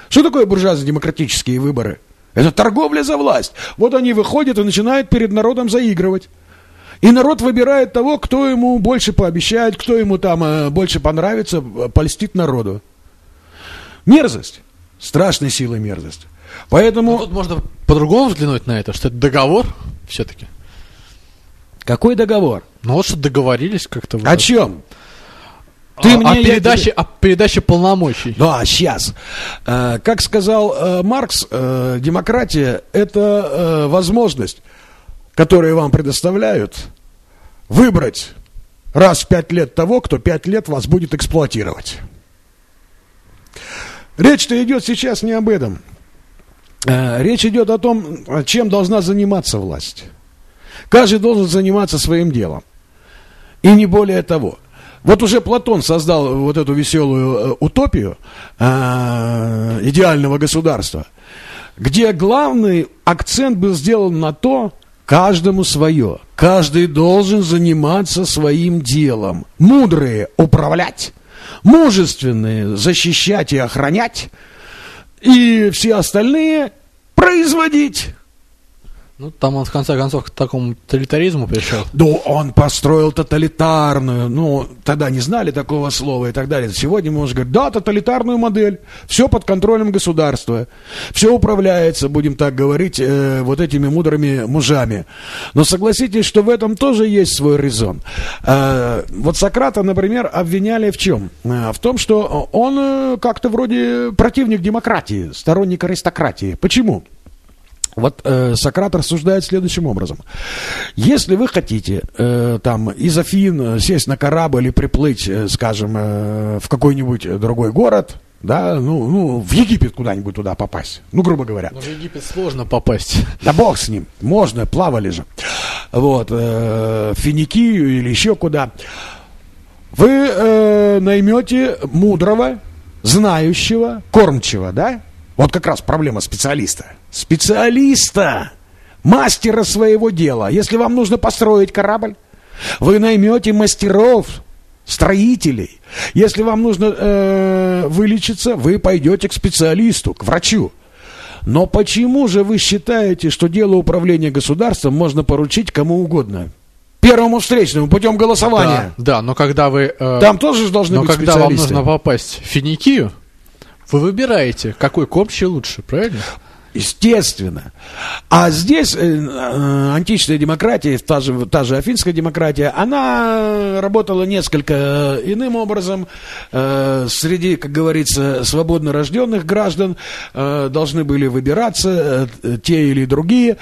Что такое буржуазно-демократические выборы? Это торговля за власть. Вот они выходят и начинают перед народом заигрывать. И народ выбирает того, кто ему больше пообещает, кто ему там э, больше понравится, э, польстит народу. Мерзость. Страшной силы мерзость. Поэтому... Ну, тут можно по-другому взглянуть на это, что это договор все-таки. Какой договор? Ну вот что договорились как-то. О чем? Ты о, мне, о, передаче, я... о передаче полномочий. Да, сейчас. Э, как сказал э, Маркс, э, демократия – это возможность, которую вам предоставляют, выбрать раз в пять лет того, кто пять лет вас будет эксплуатировать. Речь-то идет сейчас не об этом. Речь идет о том, чем должна заниматься власть. Каждый должен заниматься своим делом. И не более того. Вот уже Платон создал вот эту веселую э, утопию э, идеального государства, где главный акцент был сделан на то, каждому свое. Каждый должен заниматься своим делом. Мудрые управлять, мужественные защищать и охранять, и все остальные производить. Ну, там он, в конце концов, к такому тоталитаризму пришел. Да, он построил тоталитарную, ну, тогда не знали такого слова и так далее. Сегодня можем говорить, да, тоталитарную модель, все под контролем государства, все управляется, будем так говорить, э, вот этими мудрыми мужами. Но согласитесь, что в этом тоже есть свой резон. Э, вот Сократа, например, обвиняли в чем? Э, в том, что он э, как-то вроде противник демократии, сторонник аристократии. Почему? Вот э, Сократ рассуждает следующим образом. Если вы хотите э, там из Афин сесть на корабль и приплыть, э, скажем, э, в какой-нибудь другой город, да, ну, ну, в Египет куда-нибудь туда попасть, ну, грубо говоря. Но в Египет сложно попасть. Да бог с ним, можно, плавали же. Вот, э, Финикию или еще куда. Вы э, наймете мудрого, знающего, кормчего, да? Вот как раз проблема специалиста. Специалиста! Мастера своего дела. Если вам нужно построить корабль, вы наймете мастеров, строителей. Если вам нужно э, вылечиться, вы пойдете к специалисту, к врачу. Но почему же вы считаете, что дело управления государством можно поручить кому угодно? Первому встречному путем голосования. Да, да но когда вы... Э, Там тоже должны но быть когда вам нужно попасть в Финикию, вы выбираете, какой копчий лучше, правильно? Естественно. А здесь э, э, античная демократия, та же, та же афинская демократия, она работала несколько иным образом. Э, среди, как говорится, свободно рожденных граждан э, должны были выбираться э, те или другие.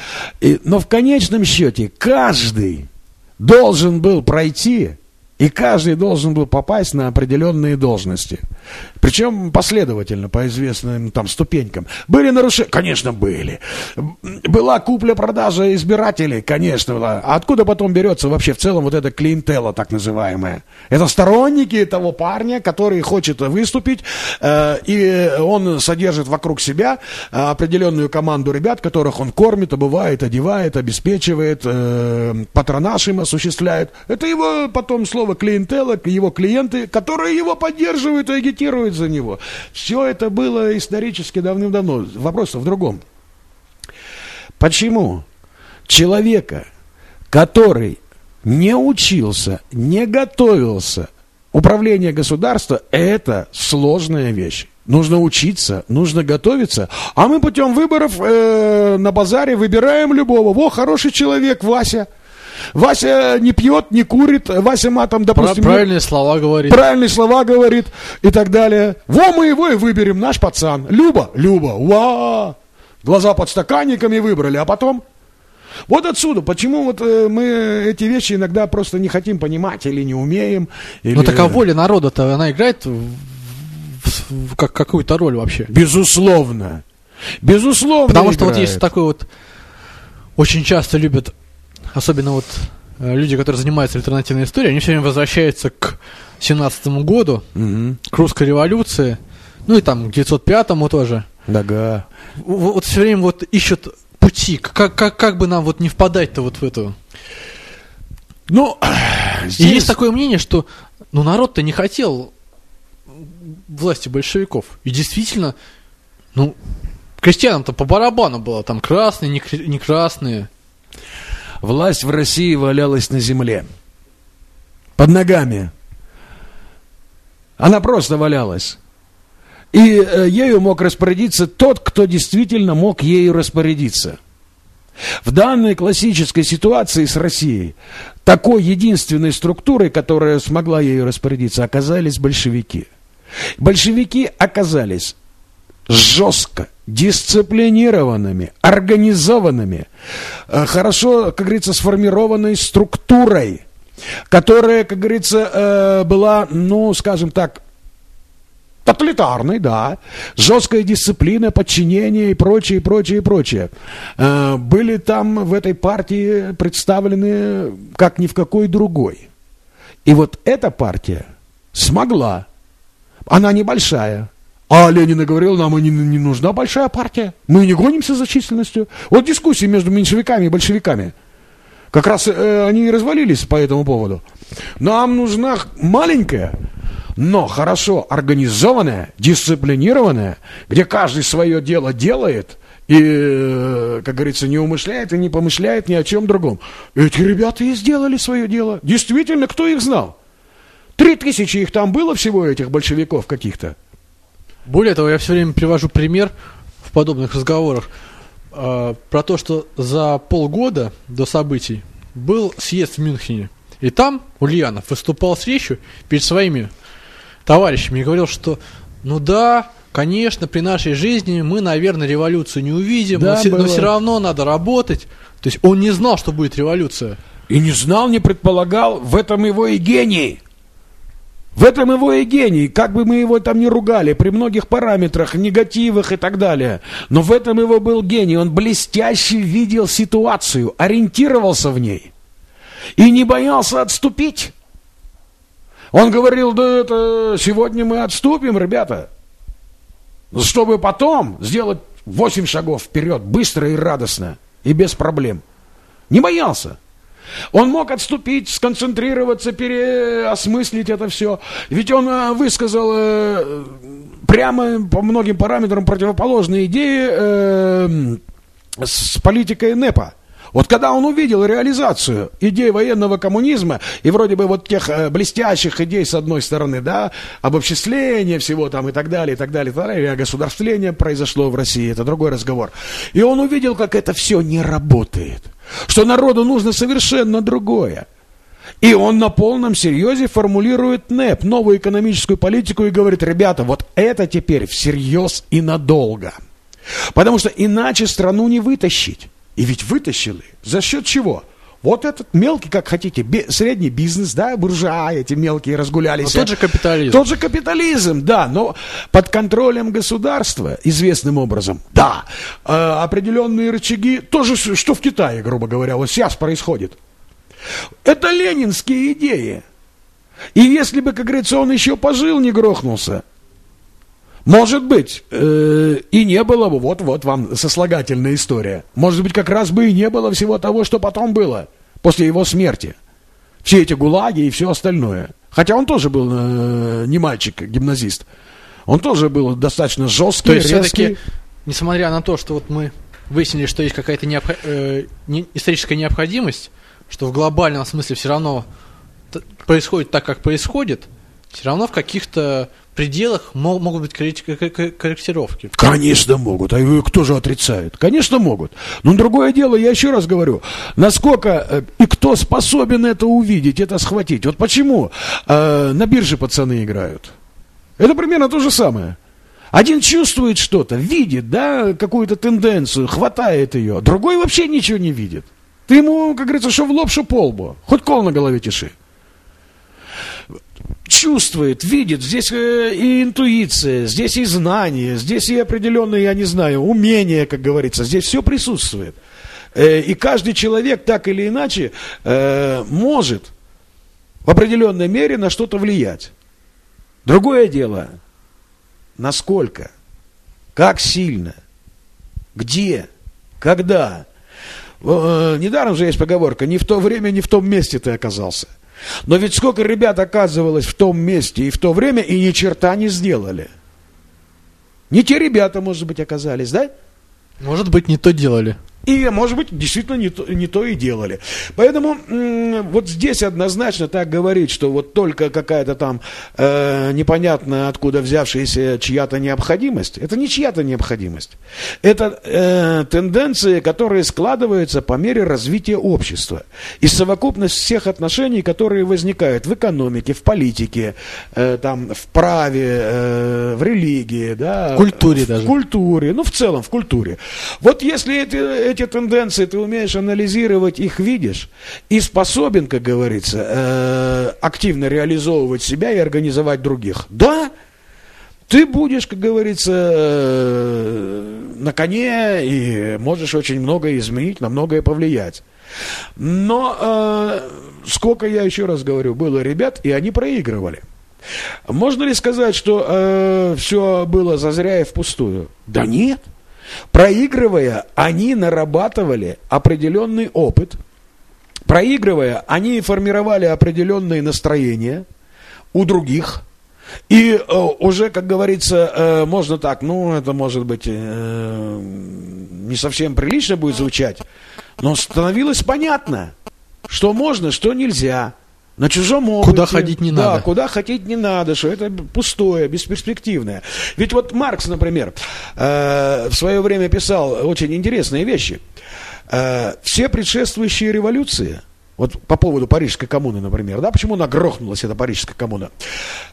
Но в конечном счете каждый должен был пройти и каждый должен был попасть на определенные должности. Причем последовательно, по известным там ступенькам. Были нарушения? Конечно, были. Была купля-продажа избирателей? Конечно, была. А откуда потом берется вообще в целом вот эта клиентела, так называемая? Это сторонники того парня, который хочет выступить, э, и он содержит вокруг себя э, определенную команду ребят, которых он кормит, обывает, одевает, обеспечивает, э, патронаж им осуществляет. Это его потом слово слово клиентела, его клиенты, которые его поддерживают и агитируют за него. Все это было исторически давным-давно. Вопрос в другом. Почему человека, который не учился, не готовился, управление государства – это сложная вещь. Нужно учиться, нужно готовиться. А мы путем выборов э, на базаре выбираем любого. Во, хороший человек, Вася – Вася не пьет, не курит, Вася матом, допустим... Правильные слова говорит. Правильные слова говорит и так далее. Во, мы его и выберем, наш пацан. Люба, Люба, ва! Глаза под стаканниками выбрали, а потом... Вот отсюда, почему вот э, мы эти вещи иногда просто не хотим понимать или не умеем. Или... Ну так а воля народа-то, она играет в, как, какую-то роль вообще? Безусловно. Безусловно Потому играет. что вот есть такой вот... Очень часто любят особенно вот э, люди, которые занимаются альтернативной историей, они все время возвращаются к 17 году, угу. к русской революции, ну и там к 905-му тоже. Дага. Вот все время вот ищут пути? Как, как, как бы нам вот не впадать-то вот в эту... Ну, И здесь... есть такое мнение, что ну, народ-то не хотел власти большевиков. И действительно, ну, крестьянам-то по барабану было, там красные, не, не красные. Власть в России валялась на земле. Под ногами. Она просто валялась. И э, ею мог распорядиться тот, кто действительно мог ею распорядиться. В данной классической ситуации с Россией такой единственной структурой, которая смогла ею распорядиться, оказались большевики. Большевики оказались жестко, дисциплинированными, организованными, э, хорошо, как говорится, сформированной структурой, которая, как говорится, э, была, ну, скажем так, тоталитарной, да, жесткая дисциплина, подчинение и прочее, и прочее, и прочее. Э, Были там в этой партии представлены как ни в какой другой. И вот эта партия смогла, она небольшая, а Ленин говорил, нам и не, не нужна большая партия. Мы не гонимся за численностью. Вот дискуссии между меньшевиками и большевиками. Как раз э, они и развалились по этому поводу. Нам нужна маленькая, но хорошо организованная, дисциплинированная, где каждый свое дело делает и, э, как говорится, не умышляет и не помышляет ни о чем другом. Эти ребята и сделали свое дело. Действительно, кто их знал? Три тысячи их там было всего, этих большевиков каких-то. Более того, я все время привожу пример в подобных разговорах э, про то, что за полгода до событий был съезд в Мюнхене. И там Ульянов выступал с речью перед своими товарищами и говорил, что ну да, конечно, при нашей жизни мы, наверное, революцию не увидим, Да, но, все, было. равно надо работать. То есть он не знал, что будет революция. И не знал, не предполагал, в этом его и гений. В этом его и гений, как бы мы его там ни ругали, при многих параметрах, негативах и так далее. Но в этом его был гений, он блестяще видел ситуацию, ориентировался в ней. И не боялся отступить. Он говорил, да это сегодня мы отступим, ребята. Чтобы потом сделать 8 шагов вперед, быстро и радостно, и без проблем. Не боялся. Он мог отступить, сконцентрироваться, переосмыслить это все. Ведь он э, высказал э, прямо по многим параметрам противоположные идеи э, с политикой НЭПа. Вот когда он увидел реализацию идей военного коммунизма и вроде бы вот тех блестящих идей с одной стороны, да, обобществление всего там и так далее, и так далее, и так далее, государствление произошло в России, это другой разговор. И он увидел, как это все не работает, что народу нужно совершенно другое. И он на полном серьезе формулирует НЭП, новую экономическую политику, и говорит, ребята, вот это теперь всерьез и надолго. Потому что иначе страну не вытащить. И ведь вытащили. За счет чего? Вот этот мелкий, как хотите, би- средний бизнес, да, буржуа, эти мелкие разгулялись. Но тот же капитализм. Тот же капитализм, да, но под контролем государства, известным образом, да. Э, определенные рычаги, тоже, что в Китае, грубо говоря, вот сейчас происходит. Это ленинские идеи. И если бы, как говорится, он еще пожил, не грохнулся, может быть, э, и не было бы, вот-вот вам сослагательная история. Может быть, как раз бы и не было всего того, что потом было, после его смерти. Все эти гулаги и все остальное. Хотя он тоже был э, не мальчик, гимназист. Он тоже был достаточно жесткий, То есть все-таки, несмотря на то, что вот мы выяснили, что есть какая-то необхо- э, не- историческая необходимость, что в глобальном смысле все равно происходит так, как происходит, все равно в каких-то пределах мо- могут быть коррек- кор- кор- корректировки. Конечно могут. А кто же отрицает? Конечно могут. Но другое дело, я еще раз говорю, насколько э, и кто способен это увидеть, это схватить. Вот почему э, на бирже пацаны играют. Это примерно то же самое. Один чувствует что-то, видит, да, какую-то тенденцию, хватает ее. Другой вообще ничего не видит. Ты ему, как говорится, что в лоб, что по лбу. Хоть кол на голове тиши чувствует, видит, здесь э, и интуиция, здесь и знание, здесь и определенные, я не знаю, умения, как говорится, здесь все присутствует. Э, и каждый человек так или иначе э, может в определенной мере на что-то влиять. Другое дело, насколько, как сильно, где, когда недаром же есть поговорка, не в то время, не в том месте ты оказался. Но ведь сколько ребят оказывалось в том месте и в то время, и ни черта не сделали. Не те ребята, может быть, оказались, да? Может быть, не то делали. И, может быть, действительно не то, не то и делали. Поэтому вот здесь однозначно так говорить, что вот только какая-то там э, непонятно откуда взявшаяся чья-то необходимость, это не чья-то необходимость. Это э, тенденции, которые складываются по мере развития общества. И совокупность всех отношений, которые возникают в экономике, в политике, э, там, в праве, э, в религии, да, в культуре в, даже. В культуре, ну, в целом, в культуре. Вот если эти эти тенденции ты умеешь анализировать, их видишь, и способен, как говорится, э, активно реализовывать себя и организовать других. Да, ты будешь, как говорится, э, на коне и можешь очень многое изменить, на многое повлиять. Но э, сколько, я еще раз говорю, было ребят, и они проигрывали. Можно ли сказать, что э, все было зазря и впустую? Да нет. Проигрывая, они нарабатывали определенный опыт. Проигрывая, они формировали определенные настроения у других. И э, уже, как говорится, э, можно так, ну, это может быть э, не совсем прилично будет звучать, но становилось понятно, что можно, что нельзя. На чужом опыте. Куда ходить не да, надо. куда ходить не надо, что это пустое, бесперспективное. Ведь вот Маркс, например, э, в свое время писал очень интересные вещи. Э, все предшествующие революции, вот по поводу Парижской коммуны, например, да, почему она грохнулась, эта Парижская коммуна?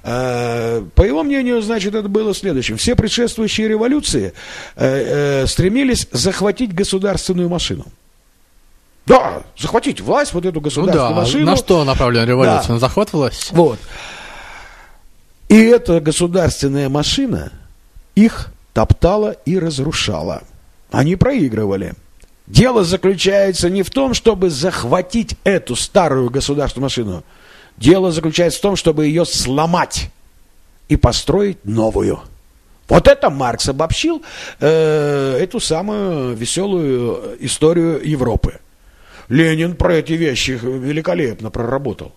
Э, по его мнению, значит, это было следующим. Все предшествующие революции э, э, стремились захватить государственную машину. Да, захватить власть, вот эту Ну государственную да, машину. на что направлена революция? Да. На захват власти? Вот. И эта государственная машина их топтала и разрушала. Они проигрывали. Дело заключается не в том, чтобы захватить эту старую государственную машину. Дело заключается в том, чтобы ее сломать и построить новую. Вот это Маркс обобщил э, эту самую веселую историю Европы. Ленин про эти вещи великолепно проработал.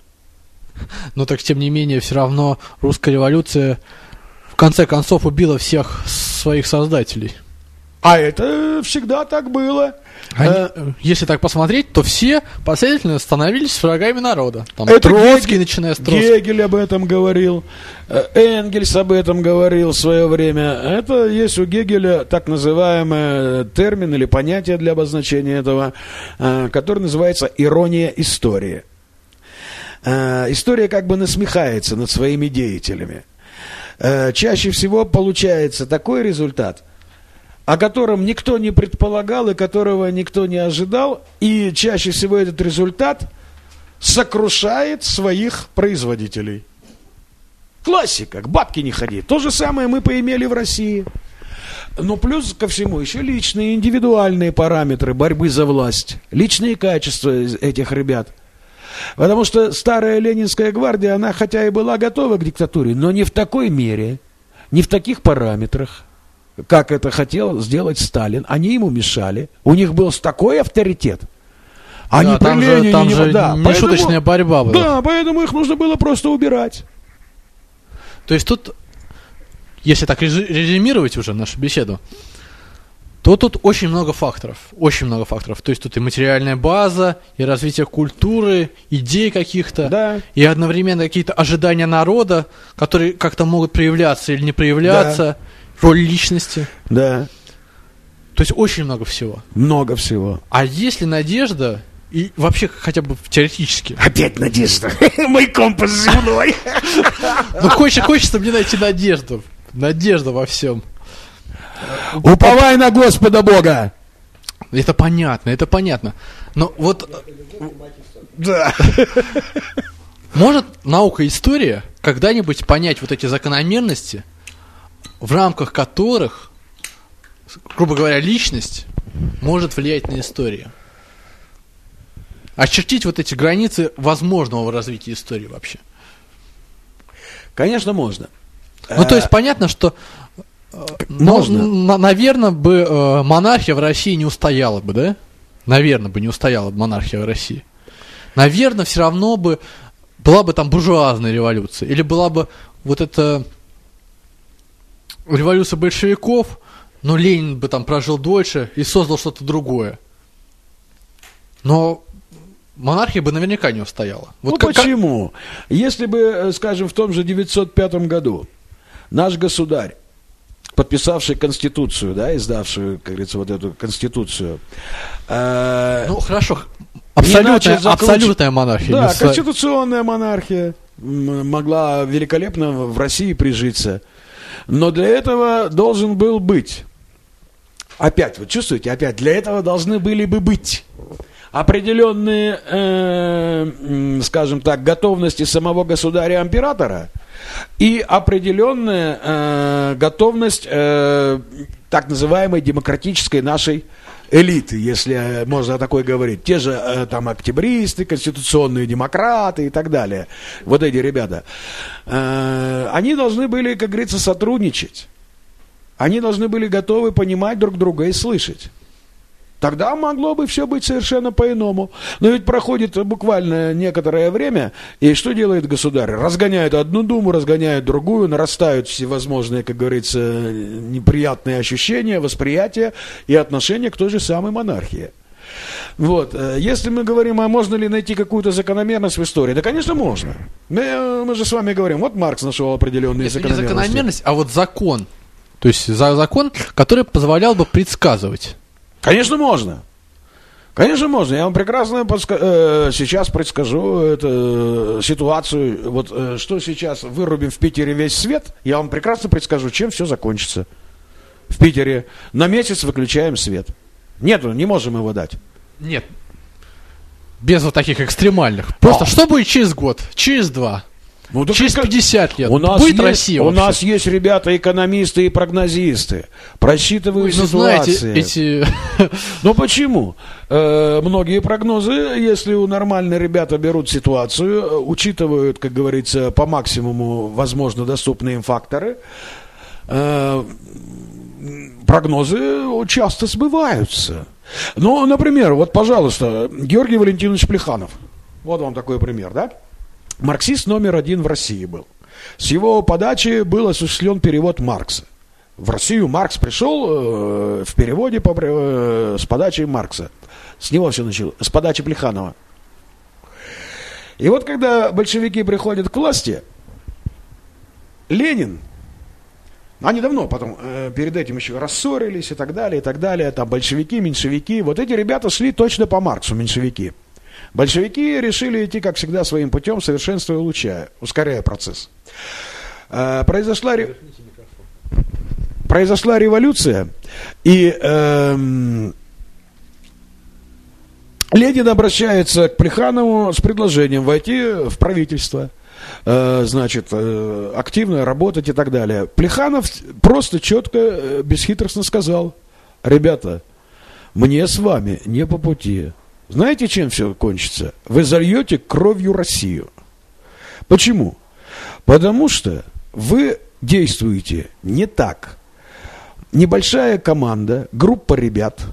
Но так, тем не менее, все равно русская революция в конце концов убила всех своих создателей. А это всегда так было. Они, Э, если так посмотреть, то все последовательно становились врагами народа. Там Это Троцкий, Гегель- начиная с Троцкого. Гегель об этом говорил, э, Энгельс об этом говорил в свое время. Это есть у Гегеля так называемый термин или понятие для обозначения этого, э, который называется ирония истории. История как бы насмехается над своими деятелями. Чаще всего получается такой результат, о котором никто не предполагал и которого никто не ожидал, и чаще всего этот результат сокрушает своих производителей. Классика, к бабке не ходи. То же самое мы поимели в России. Но плюс ко всему еще личные, индивидуальные параметры борьбы за власть, личные качества этих ребят. Потому что старая Ленинская гвардия, она хотя и была готова к диктатуре, но не в такой мере, не в таких параметрах, как это хотел сделать Сталин. Они ему мешали. У них был такой авторитет. Они Да, при там же- там не- же да, нешуточная борьба была. Да, поэтому их нужно было просто убирать. То есть тут, если так резю- резюмировать уже нашу беседу, то тут очень много факторов. Очень много факторов. То есть тут и материальная база, и развитие культуры, идей каких-то, Да. и одновременно какие-то ожидания народа, которые как-то могут проявляться или не проявляться, роль личности. Да, То есть очень много всего. много всего. А есть ли надежда, и вообще хотя бы теоретически, Опять надежда. Мой компас земной. ну хочется, хочется мне найти надежду. Надежда во всем. Уповай на Господа Бога. Это понятно, это понятно. Но вот Да. может наука и история когда-нибудь понять вот эти закономерности, в рамках которых, грубо говоря, личность может влиять на историю? Очертить вот эти границы возможного развития истории вообще. Конечно, можно. Ну, то есть понятно, что Можно. Ну, наверное, бы э, монархия в России не устояла бы, да? Наверное, бы не устояла бы монархия в России. Наверное, все равно бы была бы там буржуазная революция. Или была бы вот эта революция большевиков, но Ленин бы там прожил дольше и создал что-то другое. Но монархия бы наверняка не устояла. Вот ну как, почему? Если бы, э, скажем, в том же 905 году наш государь, подписавший Конституцию, да, издавшую, как говорится, вот эту Конституцию. Э, ну, хорошо, абсолютная, абсолютная монархия. Да, конституционная монархия могла великолепно в России прижиться. Но для этого должен был быть, опять, вы чувствуете, опять, для этого должны были бы быть определенные, э, скажем так, готовности самого государя-императора и определенная э, готовность э, так называемой демократической нашей элиты, если можно такое говорить. Те же э, там октябристы, конституционные демократы и так далее. Вот эти ребята. Э, они должны были, как говорится, сотрудничать. Они должны были готовы понимать друг друга и слышать. Тогда могло бы все быть совершенно по-иному. Но ведь проходит буквально некоторое время, и что делает государь? Разгоняет одну думу, разгоняет другую, нарастают всевозможные, как говорится, неприятные ощущения, восприятия и отношения к той же самой монархии. Вот. Э, если мы говорим, а можно ли найти какую-то закономерность в истории, да, конечно, можно. Мы, э, мы же с вами говорим, вот Маркс нашел определенные Это закономерности. не закономерность, а вот закон. То есть закон, который позволял бы предсказывать. Конечно, можно. Конечно, можно. Я вам прекрасно подска... э, сейчас предскажу эту ситуацию. Вот э, что сейчас вырубим в Питере весь свет, я вам прекрасно предскажу, чем все закончится. В Питере на месяц выключаем свет. Нету, не можем его дать. Нет. Без вот таких экстремальных. Просто а. что будет через год, через два? Ну, Через 50 лет у нас будет есть, Россия У вообще? нас есть ребята экономисты и прогнозисты. Просчитывают Ой, ну, ситуации. Знаете, эти... Ну почему? Э, многие прогнозы, если у нормальных ребята берут ситуацию, э, учитывают, как говорится, по максимуму возможно доступные им факторы, э, прогнозы часто сбываются. Ну, например, вот, пожалуйста, Георгий Валентинович Плеханов. Вот вам такой пример, да? Марксист номер один в России был. С его подачи был осуществлен перевод Маркса. В Россию Маркс пришел э, в переводе по, э, с подачи Маркса. С него все началось, с подачи Плеханова. И вот когда большевики приходят к власти, Ленин, они давно потом, э, перед этим еще рассорились и так далее, и так далее, там большевики, меньшевики, вот эти ребята шли точно по Марксу, меньшевики. Большевики решили идти, как всегда, своим путем, совершенствуя и улучшая, ускоряя процесс. А, произошла, произошла революция, и эм, Ленин обращается к Плеханову с предложением войти в правительство э, значит, э, активно работать и так далее. Плеханов просто четко, э, бесхитростно сказал, ребята, мне с вами не по пути. Знаете, чем все кончится? Вы зальете кровью Россию. Почему? Потому что вы действуете не так. Небольшая команда, группа ребят,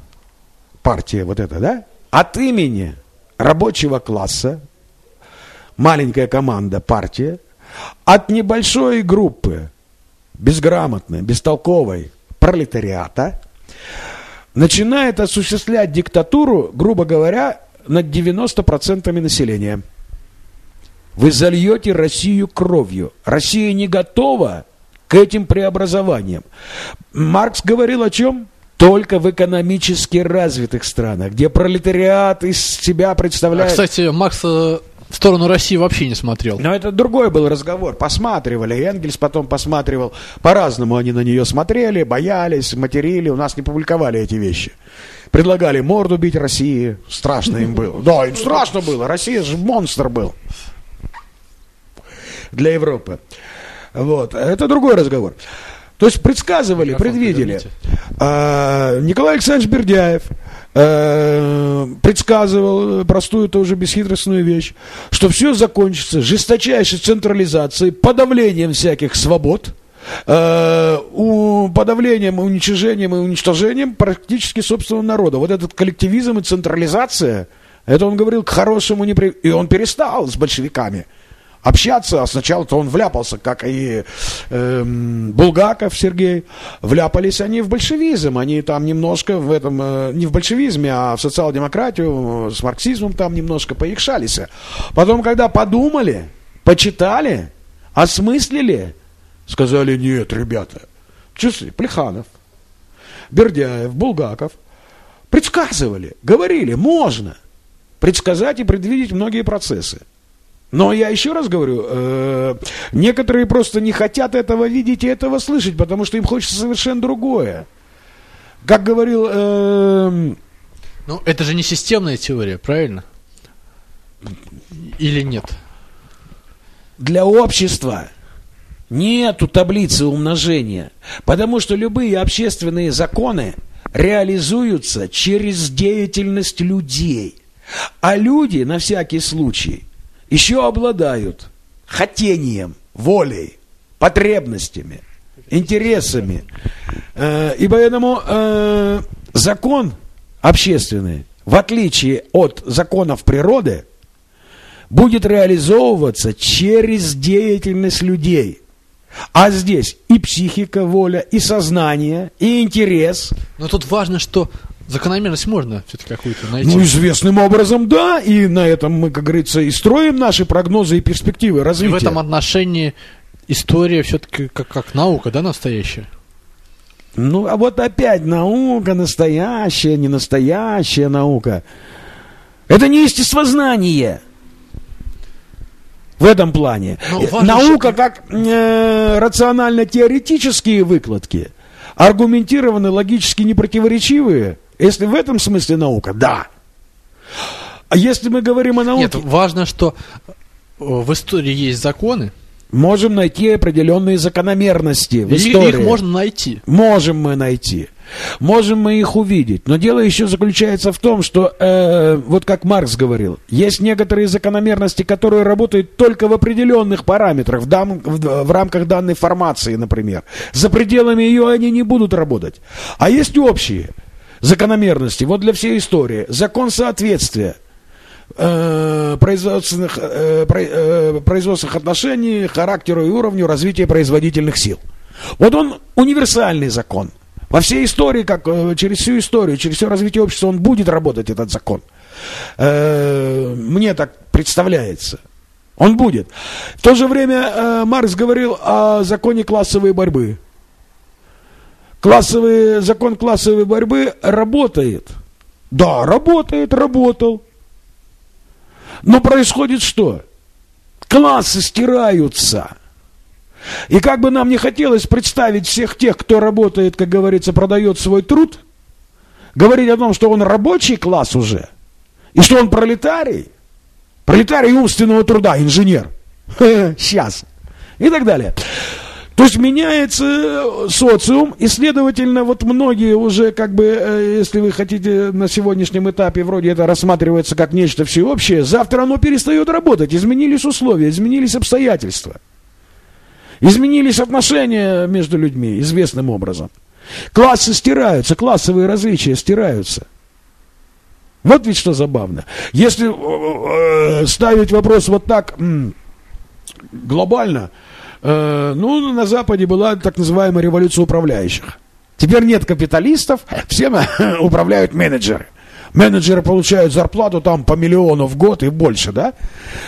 партия вот эта, да, от имени рабочего класса, маленькая команда, партия, от небольшой группы, безграмотной, бестолковой пролетариата, начинает осуществлять диктатуру, грубо говоря, над 90% населения. Вы зальете Россию кровью. Россия не готова к этим преобразованиям. Маркс говорил о чем? Только в экономически развитых странах, где пролетариат из себя представляет... А, кстати, Маркс э, в сторону России вообще не смотрел. Но это другой был разговор. Посматривали. Энгельс потом посматривал. По-разному они на нее смотрели, боялись, материли. У нас не публиковали эти вещи. Предлагали морду бить России. Страшно им было. Да, им страшно было. Россия же монстр был. Для Европы. Вот. Это другой разговор. То есть предсказывали, предвидели. А, Николай Александрович Бердяев э, предсказывал простую тоже бесхитростную вещь, что все закончится жесточайшей централизацией, подавлением всяких свобод, э, у подавлением, уничтожением и уничтожением практически собственного народа. Вот этот коллективизм и централизация, это он говорил к хорошему не при... И он перестал с большевиками общаться, а сначала-то он вляпался, как и э, Булгаков Сергей, вляпались они в большевизм, они там немножко в этом, э, не в большевизме, а в социал-демократию, с марксизмом там немножко поикшались. Потом, когда подумали, почитали, осмыслили, сказали, нет, ребята, чувствуете, Плеханов, Бердяев, Булгаков, предсказывали, говорили, можно предсказать и предвидеть многие процессы. Но я еще раз говорю, э, некоторые просто не хотят этого видеть и этого слышать, потому что им хочется совершенно другое. Как говорил... Э, ну, это же не системная теория, правильно? Или нет? Для общества нету таблицы умножения, потому что любые общественные законы реализуются через деятельность людей. А люди, на всякий случай, еще обладают хотением, волей, потребностями, интересами. Э, и поэтому э, закон общественный, в отличие от законов природы, будет реализовываться через деятельность людей. А здесь и психика, воля, и сознание, и интерес. Но тут важно, что Закономерность можно все-таки какую-то найти. Ну, известным образом, да. И на этом мы, как говорится, и строим наши прогнозы и перспективы развития. И в этом отношении история все-таки как, как наука, да, настоящая? Ну, а вот опять наука, настоящая, не настоящая наука. Это не естествознание. В этом плане. Наука же... как э, рационально-теоретические выкладки, аргументированные, логически непротиворечивые – если в этом смысле наука, да. А если мы говорим о науке... Нет, важно, что э, в истории есть законы. Можем найти определенные закономерности в истории. Их можно найти. Можем мы найти. Можем мы их увидеть. Но дело еще заключается в том, что, э, вот как Маркс говорил, есть некоторые закономерности, которые работают только в определенных параметрах, в, дам, в, в рамках данной формации, например. За пределами ее они не будут работать. А есть общие закономерности. Вот для всей истории. Закон соответствия э, производственных, э, э, производственных отношений, характеру и уровню развития производительных сил. Вот он универсальный закон. Во всей истории, как через всю историю, через все развитие общества, он будет работать, этот закон. Мне так представляется. Он будет. В то же время Маркс говорил о законе классовой борьбы. Классовый, закон классовой борьбы работает. Да, работает, работал. Но происходит что? Классы стираются. И как бы нам не хотелось представить всех тех, кто работает, как говорится, продает свой труд, говорить о том, что он рабочий класс уже, и что он пролетарий, пролетарий умственного труда, инженер, сейчас, и так далее. То есть меняется э, социум, и, следовательно, вот многие уже, как бы, э, если вы хотите на сегодняшнем этапе, вроде это рассматривается как нечто всеобщее, завтра оно перестает работать, изменились условия, изменились обстоятельства. Изменились отношения между людьми известным образом. Классы стираются, классовые различия стираются. Вот ведь что забавно. Если э, ставить вопрос вот так глобально, ну, на Западе была так называемая революция управляющих. Теперь нет капиталистов, всем управляют менеджеры. Менеджеры получают зарплату там по миллиону в год и больше, да?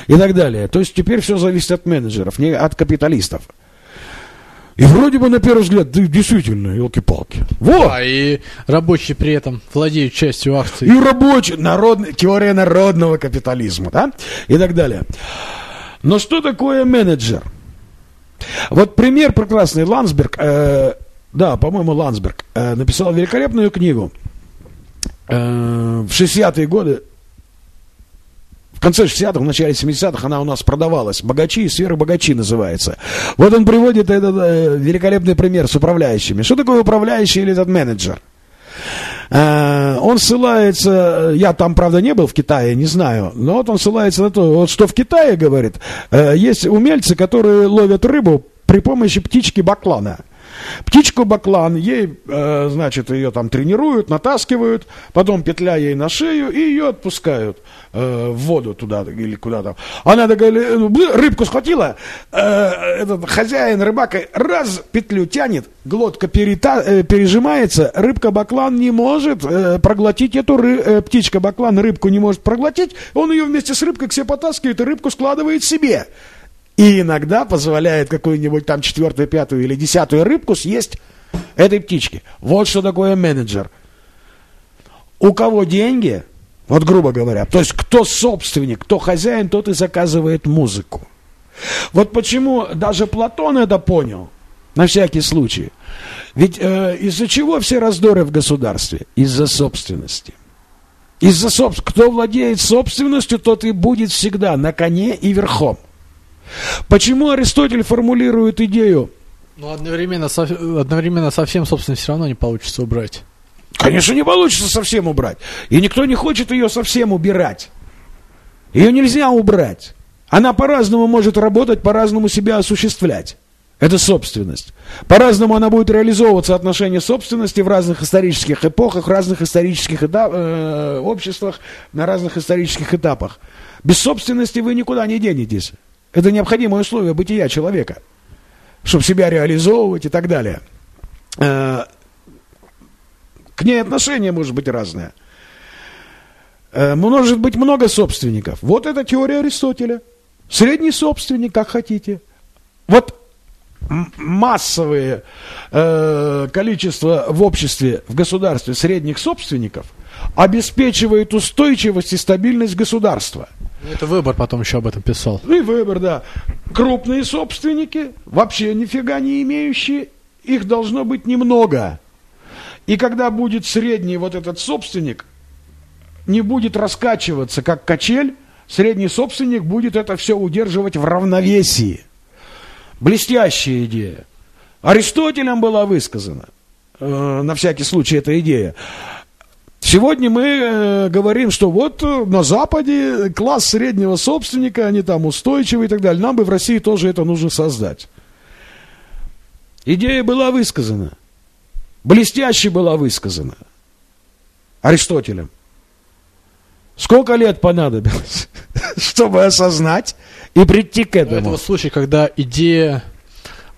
И так далее. То есть теперь все зависит от менеджеров, не от капиталистов. И вроде бы на первый взгляд, да, действительно, елки-палки. Вот. А и рабочие при этом владеют частью акций. И рабочие, народный, теория народного капитализма, да? И так далее. Но что такое менеджер? Вот пример прекрасный. Ландсберг, э, да, по-моему, Ландсберг, э, написал великолепную книгу э, в 60-е годы. В конце 60-х, в начале 70-х она у нас продавалась. «Богачи и сверхбогачи» называется. Вот он приводит этот э, великолепный пример с управляющими. Что такое управляющий или этот менеджер? Э, он ссылается, я там, правда, не был в Китае, не знаю, но вот он ссылается на то, вот что в Китае, говорит, э, есть умельцы, которые ловят рыбу при помощи птички баклана. Птичку баклан, ей, э, значит, ее там тренируют, натаскивают, потом петля ей на шею и ее отпускают э, в воду туда или куда там. Она такая, э, рыбку схватила, э, этот хозяин рыбака раз петлю тянет, глотка перета, пережимается, рыбка баклан не может проглотить эту ры, птичка баклан рыбку не может проглотить, он ее вместе с рыбкой к себе потаскивает и рыбку складывает себе. И иногда позволяет какую-нибудь там четвертую, пятую или десятую рыбку съесть этой птички. Вот что такое менеджер. У кого деньги, вот грубо говоря, то есть кто собственник, кто хозяин, тот и заказывает музыку. Вот почему даже Платон это понял, на всякий случай. Ведь э, из-за чего все раздоры в государстве? Из-за собственности. Из-за собственности. Кто владеет собственностью, тот и будет всегда на коне и верхом. Почему Аристотель формулирует идею? Ну, одновременно, со, одновременно совсем, собственно, все равно не получится убрать. Конечно, не получится совсем убрать. И никто не хочет ее совсем убирать. Ее нельзя убрать. Она по-разному может работать, по-разному себя осуществлять. Это собственность. По-разному она будет реализовываться отношение собственности в разных исторических эпохах, в разных исторических этап, э, обществах, на разных исторических этапах. Без собственности вы никуда не денетесь. Это необходимое условие бытия человека, чтобы себя реализовывать и так далее. Э, к ней отношение может быть разное. Э, может быть много собственников. Вот это теория Аристотеля. Средний собственник, как хотите. Вот массовое э, количество в обществе, в государстве средних собственников обеспечивает устойчивость и стабильность государства – это выбор потом еще об этом писал. И выбор, да. Крупные собственники, вообще нифига не имеющие, их должно быть немного. И когда будет средний вот этот собственник, не будет раскачиваться, как качель, средний собственник будет это все удерживать в равновесии. Блестящая идея. Аристотелем была высказана, э, на всякий случай, эта идея. Сегодня мы э, говорим, что вот э, на Западе класс среднего собственника, они там устойчивые и так далее. Нам бы в России тоже это нужно создать. Идея была высказана. Блестяще была высказана. Аристотелем. Сколько лет понадобилось, чтобы осознать и прийти к этому? Это случай, когда идея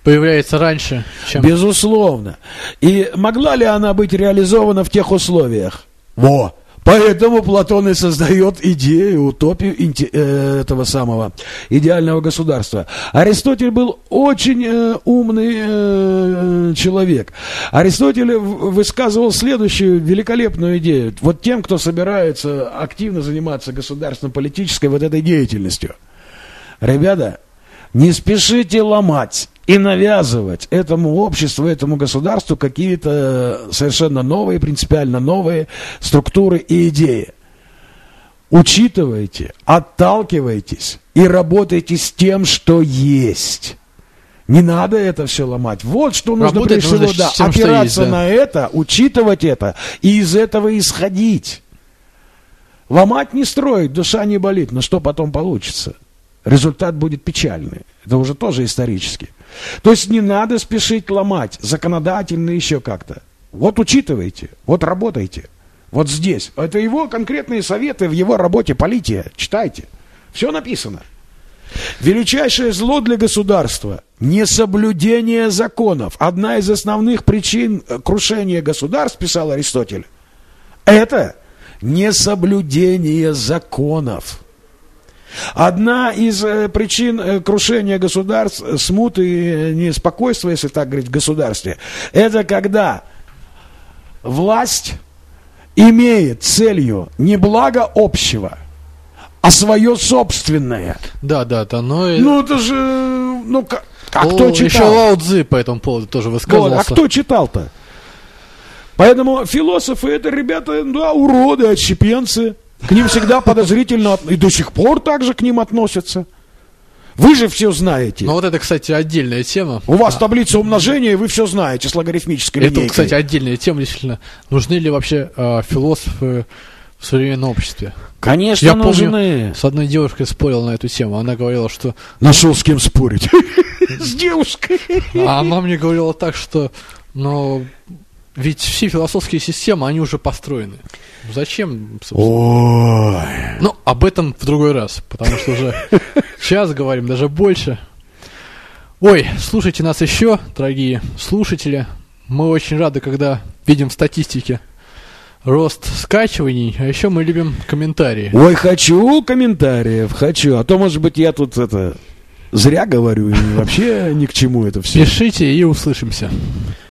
появляется раньше, чем... Безусловно. И могла ли она быть реализована в тех условиях? Во! Поэтому Платон и создает идею, утопию э, этого самого идеального государства. Аристотель был очень э, умный э, человек. Аристотель высказывал следующую великолепную идею. Вот тем, кто собирается активно заниматься государственно-политической вот этой деятельностью. Ребята, не спешите ломать и навязывать этому обществу, этому государству какие-то совершенно новые, принципиально новые структуры и идеи. Учитывайте, отталкивайтесь и работайте с тем, что есть. Не надо это все ломать. Вот что нужно Работать прежде всего, да, тем, опираться есть, да. на это, учитывать это и из этого исходить. Ломать не строить, душа не болит, но что потом получится? Результат будет печальный. Это уже тоже исторически. То есть не надо спешить ломать законодательно еще как-то. Вот учитывайте, вот работайте. Вот здесь. Это его конкретные советы в его работе «Полития». Читайте. Все написано. Величайшее зло для государства – несоблюдение законов. Одна из основных причин э, крушения государств, писал Аристотель, это несоблюдение законов. Одна из э, причин э, крушения государств, э, смуты и неспокойства, если так говорить, в государстве, это когда власть имеет целью не благо общего, а свое собственное. Да, да, да, но... Ну, это же... Ну, как, а кто читал? Еще Лао Цзи по этому поводу тоже высказывался. Вот, а кто читал-то? Поэтому философы это ребята, да, уроды, отщепенцы. К ним всегда подозрительно и до сих пор также к ним относятся. Вы же все знаете. Ну вот это, кстати, отдельная тема. У вас таблица умножения, и вы все знаете с логарифмической Это, линейкой. кстати, отдельная тема, действительно. Нужны ли вообще э, философы в современном обществе. Конечно, Я нужны. С одной девушкой спорил на эту тему. Она говорила, что... Нашел с кем спорить. С девушкой. А она мне говорила так, что... Но ведь все философские системы, они уже построены. Зачем, собственно? Ой. Ну, об этом в другой раз, потому что уже час говорим, даже больше. Ой, слушайте нас еще, дорогие слушатели. Мы очень рады, когда видим в статистике рост скачиваний, а еще мы любим комментарии. Ой, хочу комментариев, хочу. А то, может быть, я тут это зря говорю и вообще ни к чему это все. Пишите и услышимся.